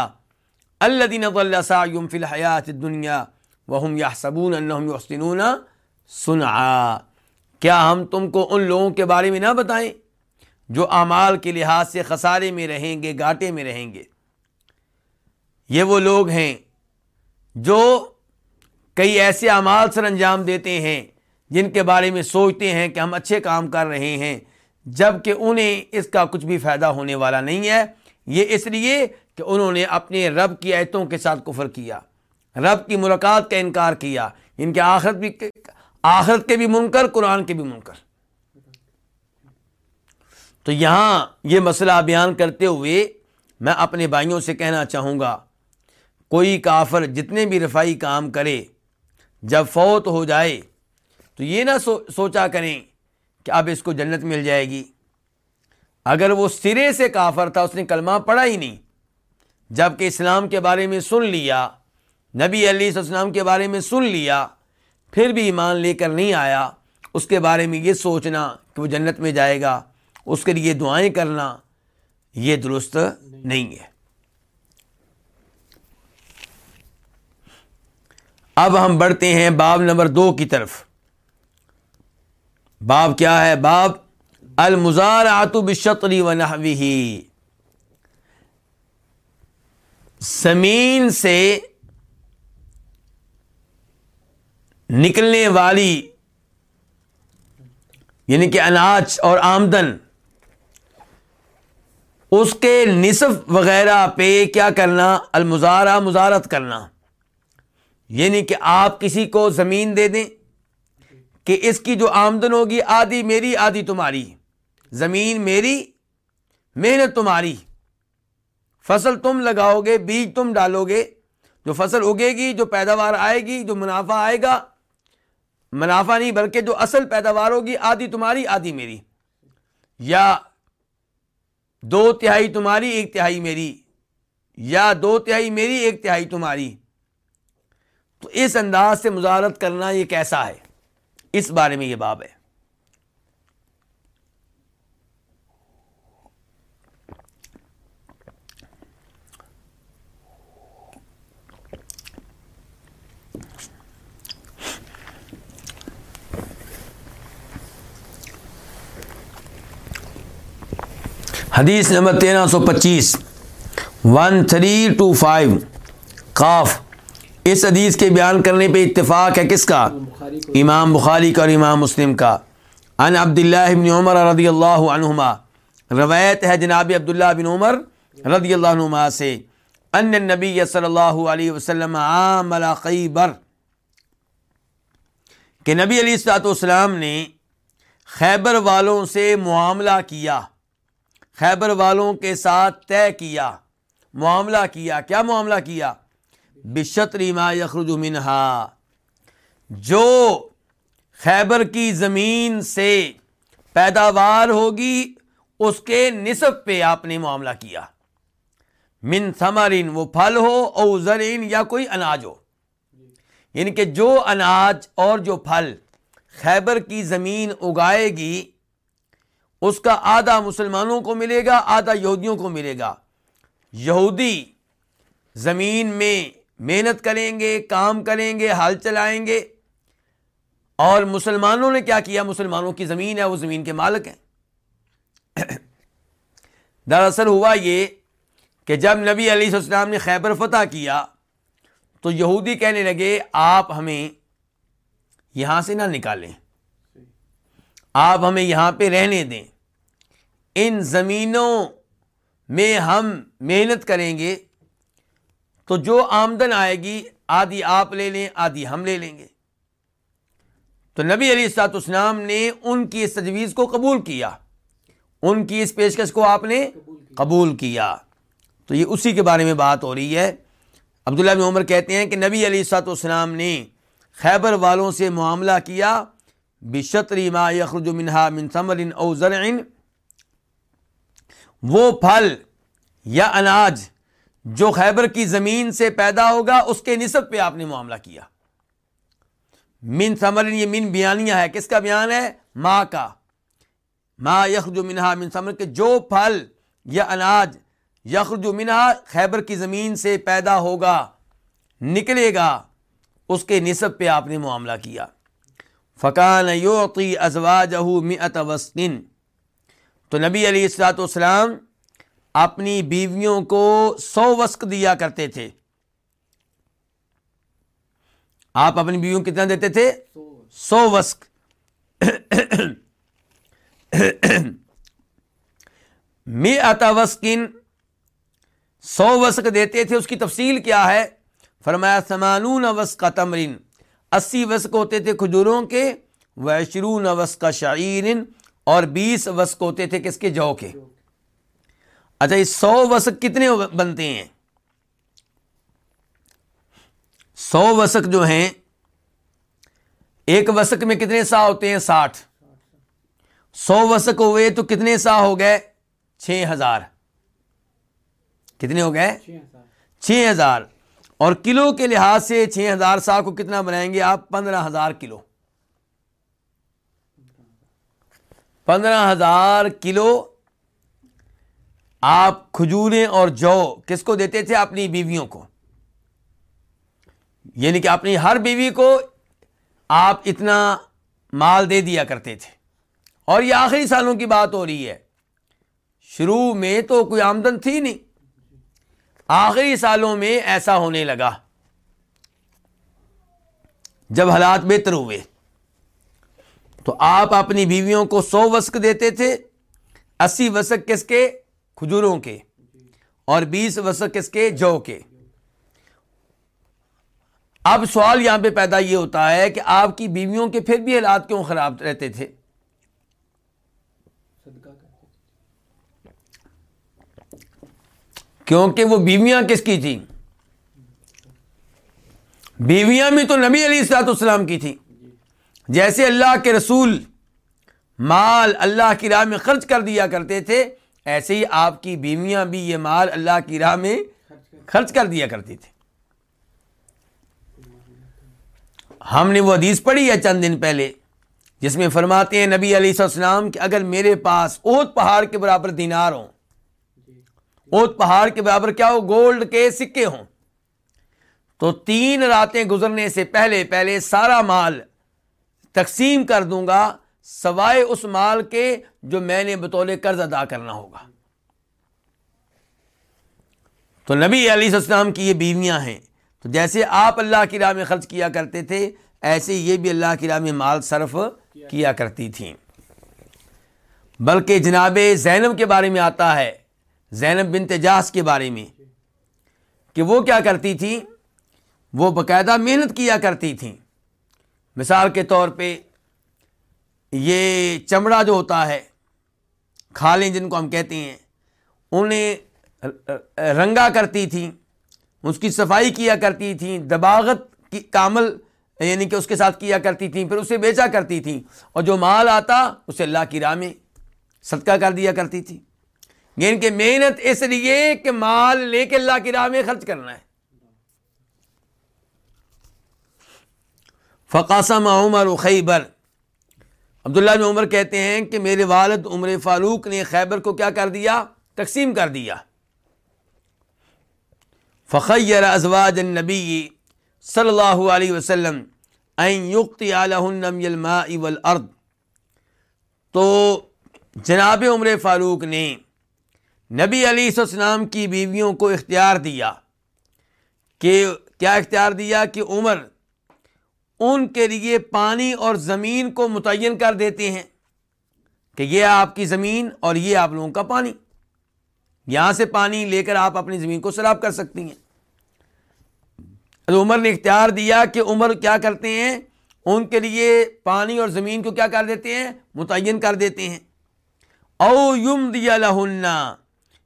اللہ دین فی الحیات دنیا وہم یا صبون الحسن سنا کیا ہم تم کو ان لوگوں کے بارے میں نہ بتائیں جو اعمال کے لحاظ سے خسارے میں رہیں گے گاٹے میں رہیں گے؟ یہ وہ لوگ ہیں جو کئی ایسے اعمال سر انجام دیتے ہیں جن کے بارے میں سوچتے ہیں کہ ہم اچھے کام کر رہے ہیں جبکہ انہیں اس کا کچھ بھی فائدہ ہونے والا نہیں ہے۔ یہ اس لیے کہ انہوں نے اپنے رب کی ایتوں کے ساتھ کفر کیا، رب کی ملاقات کا انکار کیا۔ ان کے آخرت بھی آخرت کے بھی منکر، قرآن کے بھی منکر۔ تو یہاں یہ مسئلہ بیان کرتے ہوئے میں اپنے بھائیوں سے کہنا چاہوں گا کوئی کافر جتنے بھی رفائی کام کرے، جب فوت ہو جائے، تو یہ نہ سو، سوچا کریں کہ اب اس کو جنت مل جائے گی۔ اگر وہ سرے سے کافر تھا، اس نے کلمہ پڑھا ہی نہیں۔ جبکہ اسلام کے بارے میں سن لیا، نبی علیہ السلام کے بارے میں سن لیا، پھر بھی ایمان لے کر نہیں آیا، اس کے بارے میں یہ سوچنا کہ وہ جنت میں جائے گا، اس کے لیے دعائیں کرنا، یہ درست نہیں ہے۔ اب ہم بڑھتے ہیں باب نمبر دو کی طرف۔ باب کیا ہے؟ باب المزار آتو بشتری و نحوی زمین سے نکلنے والی یعنی کہ اناج اور آمدن، اس کے نصف وغیرہ پہ کیا کرنا؟ المزارہ مزارت کرنا۔ یعنی کہ آپ کسی کو زمین دے دیں کہ اس کی جو آمدن ہوگی آدھی میری، آدھی تمہاری۔ زمین میری، محنت تمہاری۔ فصل تم لگاؤ گے بیج تم ڈالو گے جو فصل اگے گی، جو پیداوار آئے گی، جو منافع آئے گا، منافع نہیں بلکہ جو اصل پیداوار ہوگی، آدھی تمہاری، آدھی میری۔ یا دو تہائی تمہاری، ایک تہائی میری۔ یا دو تہائی میری، ایک تہائی تمہاری۔ تو اس انداز سے مزارت کرنا یہ کیسا ہے؟ اس بارے میں یہ باب ہے۔ حدیث نمبر تیرہ سو پچیس۔ ون تھری ٹو فائیو قاف۔ اس حدیث کے بیان کرنے پہ اتفاق ہے کس کا؟ امام بخاری کا اور امام مسلم کا۔ ان عبداللہ بن عمر رضی اللہ عنہما۔ روایت ہے جناب عبداللہ بن عمر رضی اللہ عنہما سے۔ ان نبی صلی اللہ علیہ وسلم عامل خیبر۔ کہ نبی علیہ السلاۃ والسلام نے خیبر والوں سے معاملہ کیا۔ خیبر والوں کے ساتھ طے کیا۔ معاملہ کیا۔ کیا معاملہ کیا؟ بشتری ما یخرج منہا۔ جو خیبر کی زمین سے پیداوار ہوگی، اس کے نصف پہ آپ نے معاملہ کیا۔ من ثمرین وہ پھل ہو، او زرین یا کوئی اناج ہو۔ یعنی کہ جو اناج اور جو پھل خیبر کی زمین اگائے گی، اس کا آدھا مسلمانوں کو ملے گا، آدھا یہودیوں کو ملے گا۔ یہودی زمین میں محنت کریں گے، کام کریں گے، حال چلائیں گے۔ اور مسلمانوں نے کیا کیا؟ مسلمانوں کی زمین ہے، وہ زمین کے مالک ہیں۔ (clears throat) دراصل ہوا یہ کہ جب نبی علیہ السلام نے خیبر فتح کیا، تو یہودی کہنے لگے، آپ ہمیں یہاں سے نہ نکالیں۔ آپ ہمیں یہاں پہ رہنے دیں۔ ان زمینوں میں ہم محنت کریں گے تو جو آمدن آئے گی، آدھی آپ لے لیں، آدھی ہم لے لیں گے۔ تو نبی علی سات اسلام نے ان کی اس تجویز کو قبول کیا۔ ان کی اس پیشکش کو آپ نے قبول کیا۔ تو یہ اسی کے بارے میں بات ہو رہی ہے۔ عبداللہ بن عمر کہتے ہیں کہ نبی علی سات اسلام نے خیبر والوں سے معاملہ کیا۔ بشتری ما یخرج منہا من ثمر او زرع۔ وہ پھل یا اناج جو خیبر کی زمین سے پیدا ہوگا، اس کے نصب پہ آپ نے معاملہ کیا۔ من ثمر یہ من بیانیہ ہے کس کا بیان ہے؟ ماں کا۔ ما یخرج منہا من ثمر کے جو پھل یا اناج یخرج منہا خیبر کی زمین سے پیدا ہوگا، نکلے گا، اس کے نصب پہ آپ نے معاملہ کیا۔ فقان یوقی ازواجہ مئت وسن تو نبی علیہ السلاۃ والسلام اپنی بیویوں کو سو وسق دیا کرتے تھے۔ آپ اپنی بیویوں کو کتنا دیتے تھے؟ سو وسق۔ می اتا وسکن سو وسق دیتے تھے، اس کی تفصیل کیا ہے؟ فرمایا سمانون وسق تمرین اسی وسق ہوتے تھے کھجوروں کے۔ وشرون وسق شعین اور بیس وسق ہوتے تھے کس کے؟ جو کے۔ اچھا یہ سو وسق کتنے بنتے ہیں۔ سو وسق جو ہیں، ایک وسق میں کتنے سا ہوتے ہیں؟ ساٹھ۔ سو وسق ہوئے تو کتنے سا ہو گئے؟ چھ ہزار۔ کتنے ہو گئے؟ چھ ہزار۔ اور کلو کے لحاظ سے چھ ہزار سا کو کتنا بنائیں گے آپ؟ پندرہ ہزار کلو۔ پندرہ ہزار کلو آپ کھجوریں اور جو کس کو دیتے تھے اپنی بیویوں کو؟ یعنی کہ اپنی ہر بیوی کو آپ اتنا مال دے دیا کرتے تھے۔ اور یہ آخری سالوں کی بات ہو رہی ہے۔ شروع میں تو کوئی آمدن تھی نہیں۔ آخری سالوں میں ایسا ہونے لگا۔ جب حالات بہتر ہوئے، تو آپ اپنی بیویوں کو سو وسق دیتے تھے۔ اسی وسق کس کے؟ کھجوروں کے اور بیس وسق کس کے؟ جو کے۔ اب سوال یہاں پہ پیدا یہ ہوتا ہے کہ آپ کی بیویوں کے پھر بھی حالات کیوں خراب رہتے تھے؟ کیونکہ وہ بیویاں کس کی تھیں؟ بیویاں بھی تو نبی علی السلاط اسلام کی تھیں۔ جیسے اللہ کے رسول مال اللہ کی راہ میں خرچ کر دیا کرتے تھے ایسے ہی آپ کی بیویاں بھی یہ مال اللہ کی راہ میں خرچ کر دیا کرتی تھی۔ ہم نے وہ حدیث پڑھی ہے چند دن پہلے، جس میں فرماتے ہیں نبی علیہ السلام کہ اگر میرے پاس اوت پہاڑ کے برابر دینار ہوں، اوت پہاڑ کے برابر کیا ہو، گولڈ کے سکے ہوں، تو تین راتیں گزرنے سے پہلے پہلے سارا مال تقسیم کر دوں گا سوائے اس مال کے جو میں نے بطول قرض ادا کرنا ہوگا۔ تو نبی علیہ السلام کی یہ بیویاں ہیں۔ تو جیسے آپ اللہ کی راہ میں خرچ کیا کرتے تھے، ایسے یہ بھی اللہ کی راہ میں مال صرف کیا کرتی تھیں۔ بلکہ جناب زینب کے بارے میں آتا ہے، زینب بن تجاس کے بارے میں، کہ وہ کیا کرتی تھی وہ باقاعدہ محنت کیا کرتی تھیں۔ مثال کے طور پہ یہ چمڑا جو ہوتا ہے، کھالیں جن کو ہم کہتے ہیں، انہیں رنگا کرتی تھیں، اس کی صفائی کیا کرتی تھیں، دباغت کی کامل یعنی کہ اس کے ساتھ کیا کرتی تھیں، پھر اسے بیچا کرتی تھیں۔ اور جو مال آتا، اسے اللہ کی راہ میں صدقہ کر دیا کرتی تھی یعنی کہ محنت اس لیے کہ مال لے کے اللہ کی راہ میں خرچ کرنا ہے۔ فقاسم عمر خیبر عبداللہ بن عمر کہتے ہیں کہ میرے والد عمر فاروق نے خیبر کو کیا کر دیا؟ تقسیم کر دیا۔ فخیر ازواج النبی صلی اللہ علیہ وسلم والارض تو جناب عمر فاروق نے نبی علیہ السلام کی بیویوں کو اختیار دیا کہ کیا اختیار دیا؟ کہ عمر ان کے لیے پانی اور زمین کو متعین کر دیتے ہیں کہ یہ آپ کی زمین اور یہ آپ لوگوں کا پانی۔ یہاں سے پانی لے کر آپ اپنی زمین کو سراب کر سکتی ہیں۔ عمر نے اختیار دیا کہ عمر کیا کرتے ہیں؟ ان کے لیے پانی اور زمین کو کیا کر دیتے ہیں؟ متعین کر دیتے ہیں۔ او یم دیا لہنا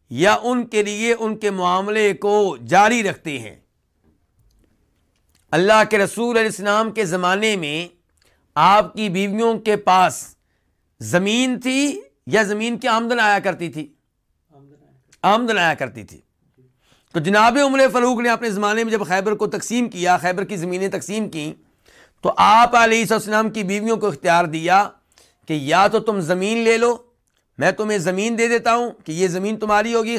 یا ان کے لیے ان کے معاملے کو جاری رکھتے ہیں۔ اللہ کے رسول علیہ السلام کے زمانے میں آپ کی بیویوں کے پاس زمین تھی یا زمین کی آمدن آیا کرتی تھی؟ آمدن آیا کرتی تھی۔ تو جناب عمر فروغ نے اپنے زمانے میں جب خیبر کو تقسیم کیا، خیبر کی زمینیں تقسیم کی تو آپ علیہ السلام کی بیویوں کو اختیار دیا کہ یا تو تم زمین لے لو، میں تمہیں زمین دے دیتا ہوں کہ یہ زمین تمہاری ہوگی،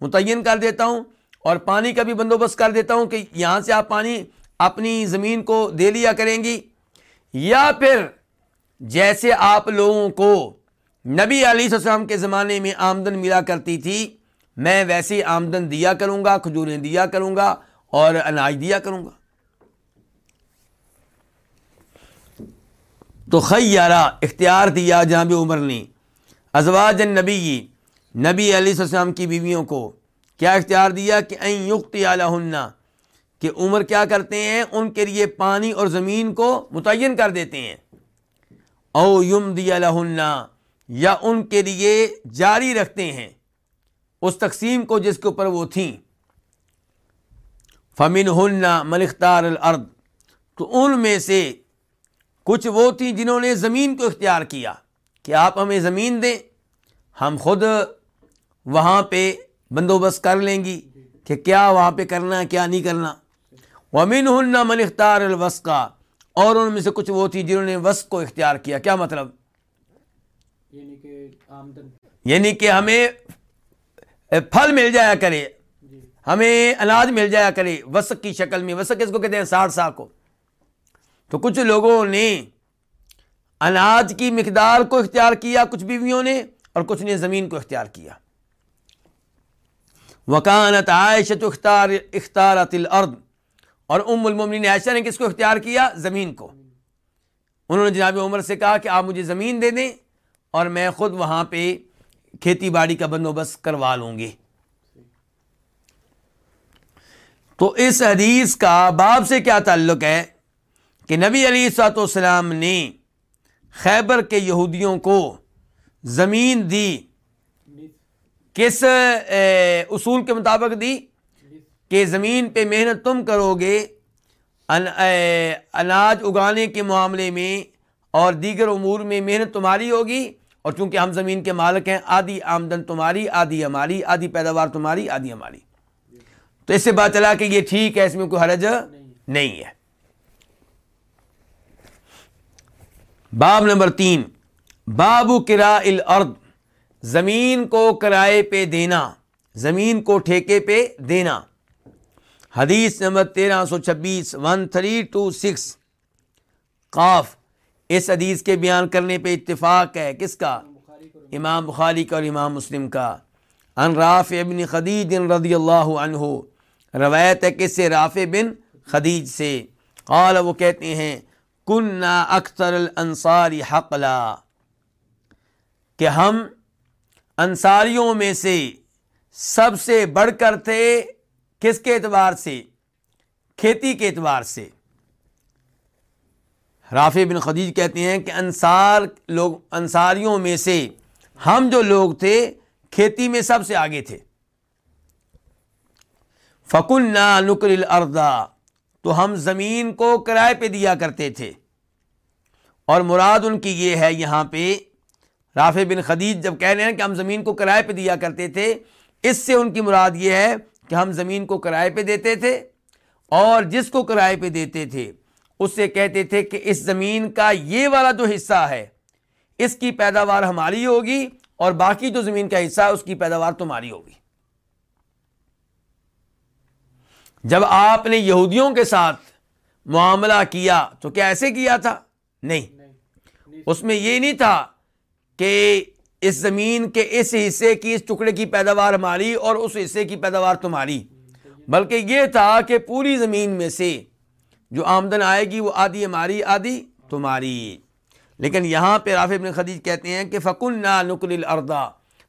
متعین کر دیتا ہوں اور پانی کا بھی بندوبست کر دیتا ہوں کہ یہاں سے آپ پانی اپنی زمین کو دے لیا کریں گی یا پھر جیسے آپ لوگوں کو نبی علیہ السلام کے زمانے میں آمدن ملا کرتی تھی، میں ویسے آمدن دیا کروں گا، کھجوریں دیا کروں گا اور اناج دیا کروں گا۔ تو خیارہ اختیار دیا جہاں عمر نے۔ ازواج نبی نبی علیہ السلام کی بیویوں کو کیا اختیار دیا کہ این یقت اعلیٰ کہ عمر کیا کرتے ہیں؟ ان کے لیے پانی اور زمین کو متعین کر دیتے ہیں۔ او یم دیا لہنا یا ان کے لیے جاری رکھتے ہیں۔ اس تقسیم کو جس کے اوپر وہ تھیں۔ فمن ہن ملختار الارض۔ تو ان میں سے کچھ وہ تھیں جنہوں نے زمین کو اختیار کیا۔ کہ آپ ہمیں زمین دیں، ہم خود وہاں پہ بندوبست کر لیں گی کہ کیا وہاں پہ کرنا کیا نہیں کرنا۔ ومن ہن من اختار الوس کا اور ان میں سے کچھ وہ تھی جنہوں نے وس کو اختیار کیا۔ کیا مطلب؟ یعنی کہ یعنی کہ ہمیں پھل مل جایا کرے ہمیں اناج مل جایا کرے وسق کی شکل میں۔ وسق اس کو کہتے ہیں؟ ساٹھ سا کو۔ تو کچھ لوگوں نے اناج کی مقدار کو اختیار کیا کچھ بیویوں نے اور کچھ نے زمین کو اختیار کیا۔ وکانت عائشت اختار اختارت الارض۔ اور ام المومنین عائشہ نے کس کو اختیار کیا؟ زمین کو۔ انہوں نے جناب عمر سے کہا کہ آپ مجھے زمین دے دیں اور میں خود وہاں پہ کھیتی باڑی کا بندوبست کروا لوں گے تو اس حدیث کا باب سے کیا تعلق ہے کہ نبی علی سات والسلام نے خیبر کے یہودیوں کو زمین دی، کس اصول کے مطابق دی؟ کہ زمین پہ محنت تم کرو گے اناج اگانے کے معاملے میں اور دیگر امور میں محنت تمہاری ہوگی، اور چونکہ ہم زمین کے مالک ہیں، آدھی آمدن تمہاری، آدھی ہماری، آدھی پیداوار تمہاری، آدھی ہماری۔ تو اس سے بات چلا کہ یہ ٹھیک ہے، اس میں کوئی حرج نہیں ہے۔ باب نمبر تین بابو کرا الارض، زمین کو کرائے پہ دینا، زمین کو ٹھیکے پہ دینا۔ حدیث نمبر تیرہ سو چھبیس ون تھری ٹو سکس قاف، اس حدیث کے بیان کرنے پہ اتفاق ہے۔ کس کا؟ امام بخاری کا اور امام مسلم کا۔ ان راف ابن خدیج رضی اللہ عنہ۔ روایت ہے کس سے راف بن خدیج سے۔ قال، وہ کہتے ہیں کن اکثر الانصاری حقلا. کہ ہم انصاریوں میں سے سب سے بڑھ کر تھے کس کے اعتبار سے؟ کھیتی کے اعتبار سے۔ رافع بن خدیج کہتے ہیں کہ انصار لوگ، انصاریوں میں سے ہم جو لوگ تھے، کھیتی میں سب سے آگے تھے۔ فکن نا نکر الردا تو ہم زمین کو کرائے پہ دیا کرتے تھے۔ اور مراد ان کی یہ ہے یہاں پہ، رافع بن خدیج جب کہہ رہے ہیں کہ ہم زمین کو کرائے پہ دیا کرتے تھے، اس سے ان کی مراد یہ ہے کہ ہم زمین کو کرائے پہ دیتے تھے اور جس کو کرائے پہ دیتے تھے اس سے کہتے تھے کہ اس زمین کا یہ والا جو حصہ ہے اس کی پیداوار ہماری ہوگی اور باقی جو زمین کا حصہ ہے اس کی پیداوار تمہاری ہوگی۔ جب آپ نے یہودیوں کے ساتھ معاملہ کیا تو کیا ایسے کیا تھا؟ نہیں۔ اس میں یہ نہیں تھا کہ اس زمین کے اس حصے کی، اس ٹکڑے کی پیداوار ہماری اور اس حصے کی پیداوار تمہاری۔ بلکہ یہ تھا کہ پوری زمین میں سے جو آمدن آئے گی، وہ آدھی ہماری، آدھی تمہاری۔ لیکن یہاں پہ رافع ابن خدیج کہتے ہیں کہ فکن نا نقل الردا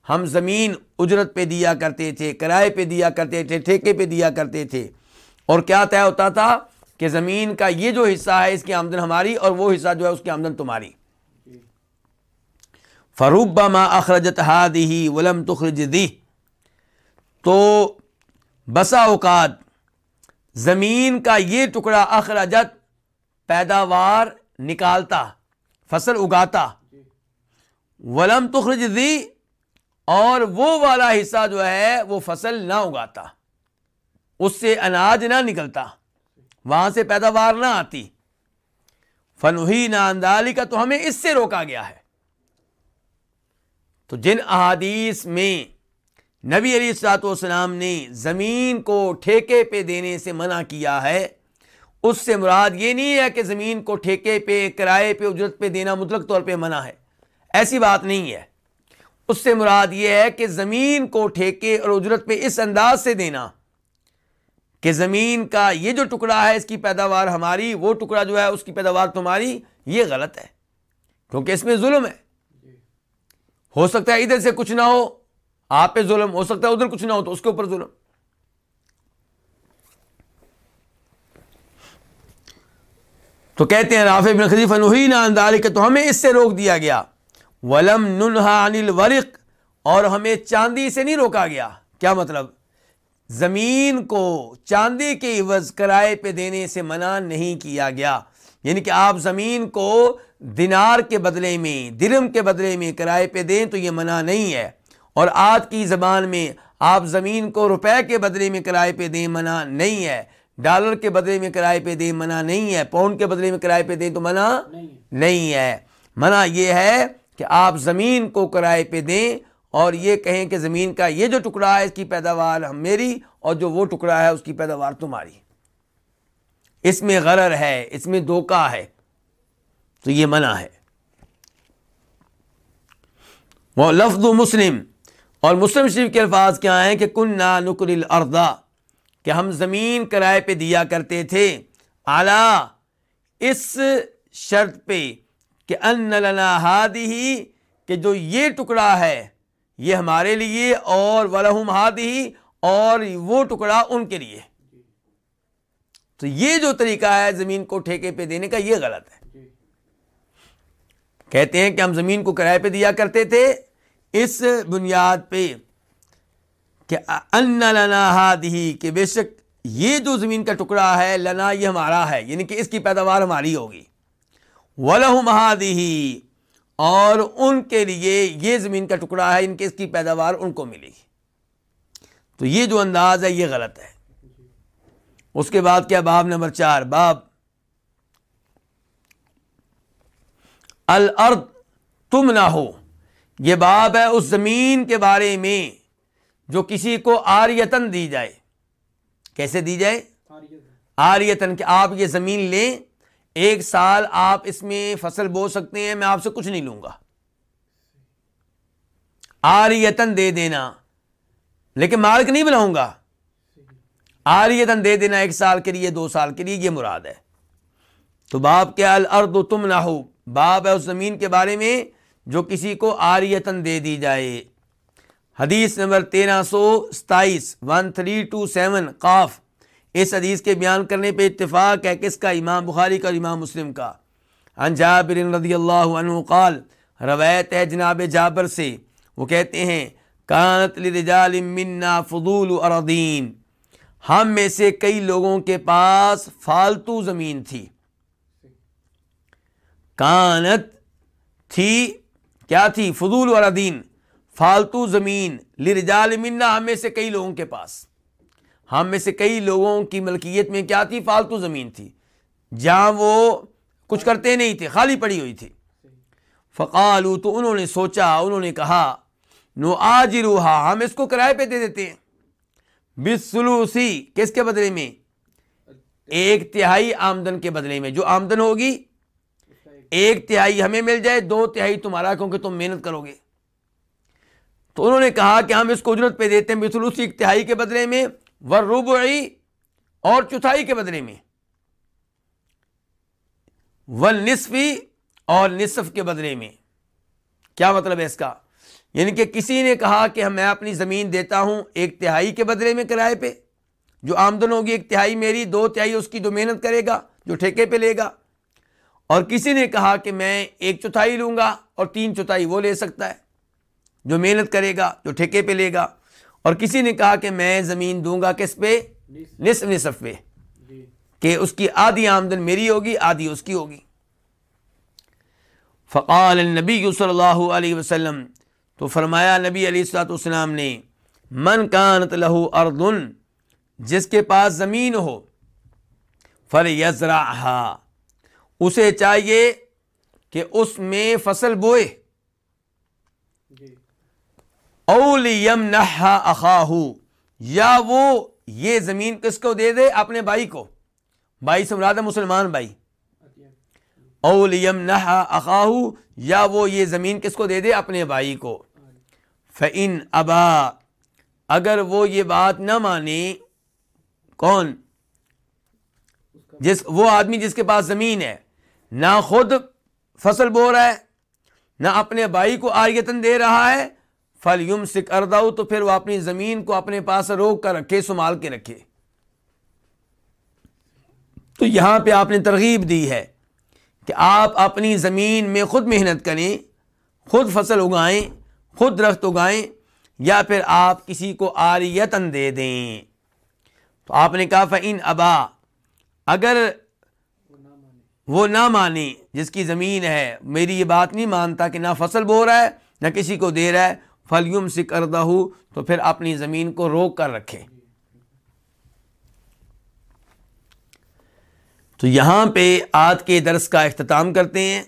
ہم زمین اجرت پہ دیا کرتے تھے، کرائے پہ دیا کرتے تھے، ٹھیکے پہ دیا کرتے تھے۔ اور کیا طے ہوتا تھا کہ زمین کا یہ جو حصہ ہے، اس کی آمدن ہماری اور وہ حصہ جو ہے، اس کی آمدن تمہاری۔ فروب ما اخرجت ہادی ولم تخرج دی تو بسا اوقات زمین کا یہ ٹکڑا اخراجت پیداوار نکالتا، فصل اگاتا۔ ولم تخرج دی اور وہ والا حصہ جو ہے وہ فصل نہ اگاتا۔ اس سے اناج نہ نکلتا، وہاں سے پیداوار نہ آتی۔ فنوہی نہ اندالی کا تو ہمیں اس سے روکا گیا ہے۔ تو جن احادیث میں نبی علی السلاط والسلام نے زمین کو ٹھیکے پہ دینے سے منع کیا ہے، اس سے مراد یہ نہیں ہے کہ زمین کو ٹھیکے پہ، کرائے پہ، اجرت پہ دینا مطلق طور پہ منع ہے۔ ایسی بات نہیں ہے۔ اس سے مراد یہ ہے کہ زمین کو ٹھیکے اور اجرت پہ اس انداز سے دینا کہ زمین کا یہ جو ٹکڑا ہے، اس کی پیداوار ہماری، وہ ٹکڑا جو ہے، اس کی پیداوار تمہاری، یہ غلط ہے۔ کیونکہ اس میں ظلم ہے۔ ہو سکتا ہے ادھر سے کچھ نہ ہو، آپ پہ ظلم، ہو سکتا ہے ادھر کچھ نہ ہو، تو اس کے اوپر ظلم۔ تو کہتے ہیں رافع بن خلیفہ نوہی اندال کہ تو ہمیں اس سے روک دیا گیا۔ ولم ننہا عن الورق، اور ہمیں چاندی سے نہیں روکا گیا۔ کیا مطلب؟ زمین کو چاندی کے عوض کرائے پہ دینے سے منع نہیں کیا گیا۔ یعنی کہ آپ زمین کو دینار کے بدلے میں، درم کے بدلے میں کرائے پہ دیں تو یہ منع نہیں ہے۔ اور آج کی زبان میں آپ زمین کو روپے کے بدلے میں کرائے پہ دیں منع نہیں ہے۔ ڈالر کے بدلے میں کرائے پہ دیں منع نہیں ہے۔ پاؤنڈ کے بدلے میں کرائے پہ دیں تو منع نہیں ہے۔ منع یہ ہے کہ آپ زمین کو کرائے پہ دیں اور یہ کہیں کہ زمین کا یہ جو ٹکڑا ہے، اس کی پیداوار ہم میری اور جو وہ ٹکڑا ہے، اس کی پیداوار تمہاری۔ اس میں غرر ہے، اس میں دھوکہ ہے۔ تو یہ منع ہے۔ وہ لفظ مسلم۔ اور مسلم شریف کے الفاظ کیا ہیں کہ کن نا نکر الردا کہ ہم زمین کرائے پہ دیا کرتے تھے۔ اعلی، اس شرط پہ کہ ان لنا ہادی ہی کہ جو یہ ٹکڑا ہے، یہ ہمارے لیے اور ولہم ہادی اور وہ ٹکڑا ان کے لیے۔ تو یہ جو طریقہ ہے زمین کو ٹھیکے پہ دینے کا، یہ غلط ہے۔ کہتے ہیں کہ ہم زمین کو کرائے پہ دیا کرتے تھے، اس بنیاد پہ کہ ان لنا ہادی کہ بے شک یہ جو زمین کا ٹکڑا ہے، لنا یہ ہمارا ہے یعنی کہ اس کی پیداوار ہماری ہوگی۔ ولہ مہادی اور ان کے لیے یہ زمین کا ٹکڑا ہے، ان کے اس کی پیداوار ان کو ملے گی تو یہ جو انداز ہے، یہ غلط ہے۔ اس کے بعد کیا باب نمبر چار؟ باب الارض، تم نہ ہو۔ یہ باب ہے اس زمین کے بارے میں جو کسی کو آریتن دی جائے۔ کیسے دی جائے؟ آریتن کہ آپ یہ زمین لیں، ایک سال آپ اس میں فصل بو سکتے ہیں، میں آپ سے کچھ نہیں لوں گا۔ آریتن دے دینا۔ لیکن مالک نہیں بناؤں گا۔ آریتن دے دینا ایک سال کے لیے، دو سال کے لیے، یہ مراد ہے۔ تو باپ کیا الارض تم نہ ہو۔ باپ ہے اس زمین کے بارے میں جو کسی کو آریتن دے دی جائے۔ حدیث نمبر تیرہ سو ستائیس ون تھری ٹو سیون قاف۔ اس حدیث کے بیان کرنے پہ اتفاق ہے کس کا؟ امام بخاری کا اور امام مسلم کا۔ جابر رضی اللہ عنہ قال، روایت ہے جناب جابر سے۔ وہ کہتے ہیں، کانت لرجال منا فضول اردین ہم میں سے کئی لوگوں کے پاس فالتو زمین تھی۔ کانت تھی، کیا تھی؟ فضول اردین فالتو زمین، لرجال منا، ہم میں سے کئی لوگوں کے پاس۔ ہم میں سے کئی لوگوں کی ملکیت میں کیا تھی؟ فالتو زمین تھی۔ جہاں وہ کچھ کرتے نہیں تھے، خالی پڑی ہوئی تھی۔ فقالو، تو انہوں نے سوچا، انہوں نے کہا، نو آج روحا ہم اس کو کرائے پہ دے دیتے ہیں۔ بسلوسی کس کے بدلے میں؟ ایک تہائی آمدن کے بدلے میں۔ جو آمدن ہوگی ایک تہائی ہمیں مل جائے، دو تہائی تمہارا، کیونکہ تم محنت کرو گے۔ تو انہوں نے کہا کہ ہم اس کو اجرت پہ دیتے ہیں بسلوسی ایک تہائی کے بدلے میں وربعی اور چوتھائی کے بدلے میں۔ ول نصفی اور نصف کے بدلے میں۔ کیا مطلب ہے اس کا؟ یعنی کہ کسی نے کہا کہ میں اپنی زمین دیتا ہوں ایک تہائی کے بدلے میں کرائے پہ، جو آمدن ہوگی ایک تہائی میری، دو تہائی اس کی جو محنت کرے گا، جو ٹھیکے پہ لے گا۔ اور کسی نے کہا کہ میں ایک چوتھائی لوں گا اور تین چوتھائی وہ لے سکتا ہے جو محنت کرے گا جو ٹھیکے پہ لے گا۔ اور کسی نے کہا کہ میں زمین دوں گا کس پہ؟ نصف نصف پہ۔ جی۔ کہ اس کی آدھی آمدن میری ہوگی آدھی اس کی ہوگی۔ فقال النبی صلی اللہ علیہ وسلم تو فرمایا نبی علیہ السلاۃ والسلام نے من کانت لہو اردن جس کے پاس زمین ہو فر یزرا اسے چاہیے کہ اس میں فصل بوئے۔ اولیم نہ اخاہ یا وہ یہ زمین کس کو دے دے؟ اپنے بھائی کو۔ بھائی سے مراد مسلمان بھائی۔ اولیم نہ اخاہ یا وہ یہ زمین کس کو دے دے؟ اپنے بھائی کو۔ فن ابا اگر وہ یہ بات نہ مانے کون؟ جس وہ آدمی جس کے پاس زمین ہے۔ نہ خود فصل بو رہا ہے، نہ اپنے بھائی کو آریتن دے رہا ہے۔ فل یم سکھ ارداؤ تو پھر وہ اپنی زمین کو اپنے پاس روک کر رکھے، سنبھال کے رکھے۔ تو یہاں پہ آپ نے ترغیب دی ہے کہ آپ اپنی زمین میں خود محنت کریں، خود فصل اگائیں، خود درخت اگائیں، یا پھر آپ کسی کو آریتن دے دیں۔ تو آپ نے کہا فعین ابا اگر وہ نہ مانے جس کی زمین ہے۔ میری یہ بات نہیں مانتا کہ نہ فصل بو رہا ہے، نہ کسی کو دے رہا ہے۔ فلیم سے کردہ ہو تو پھر اپنی زمین کو روک کر رکھے۔ تو یہاں پہ آج کے درس کا اختتام کرتے ہیں۔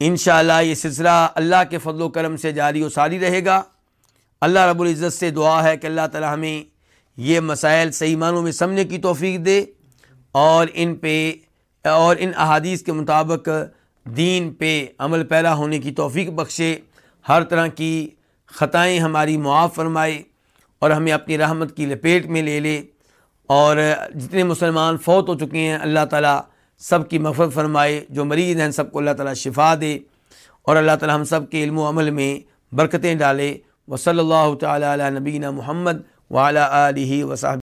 انشاءاللہ یہ سلسلہ اللہ کے فضل و کرم سے جاری و ساری رہے گا۔ اللہ رب العزت سے دعا ہے کہ اللہ تعالی ہمیں یہ مسائل صحیح معنوں میں سمجھنے کی توفیق دے اور ان پہ اور ان احادیث کے مطابق دین پہ عمل پیرا ہونے کی توفیق بخشے، ہر طرح کی خطائیں ہماری معاف فرمائے اور ہمیں اپنی رحمت کی لپیٹ میں لے لے اور جتنے مسلمان فوت ہو چکے ہیں، اللہ تعالیٰ سب کی مفرت فرمائے، جو مریض ہیں سب کو اللہ تعالیٰ شفا دے اور اللہ تعالیٰ ہم سب کے علم و عمل میں برکتیں ڈالے۔ و صلی اللہ تعالیٰ علیہ نبینہ محمد وعلیٰ علیہ وصحب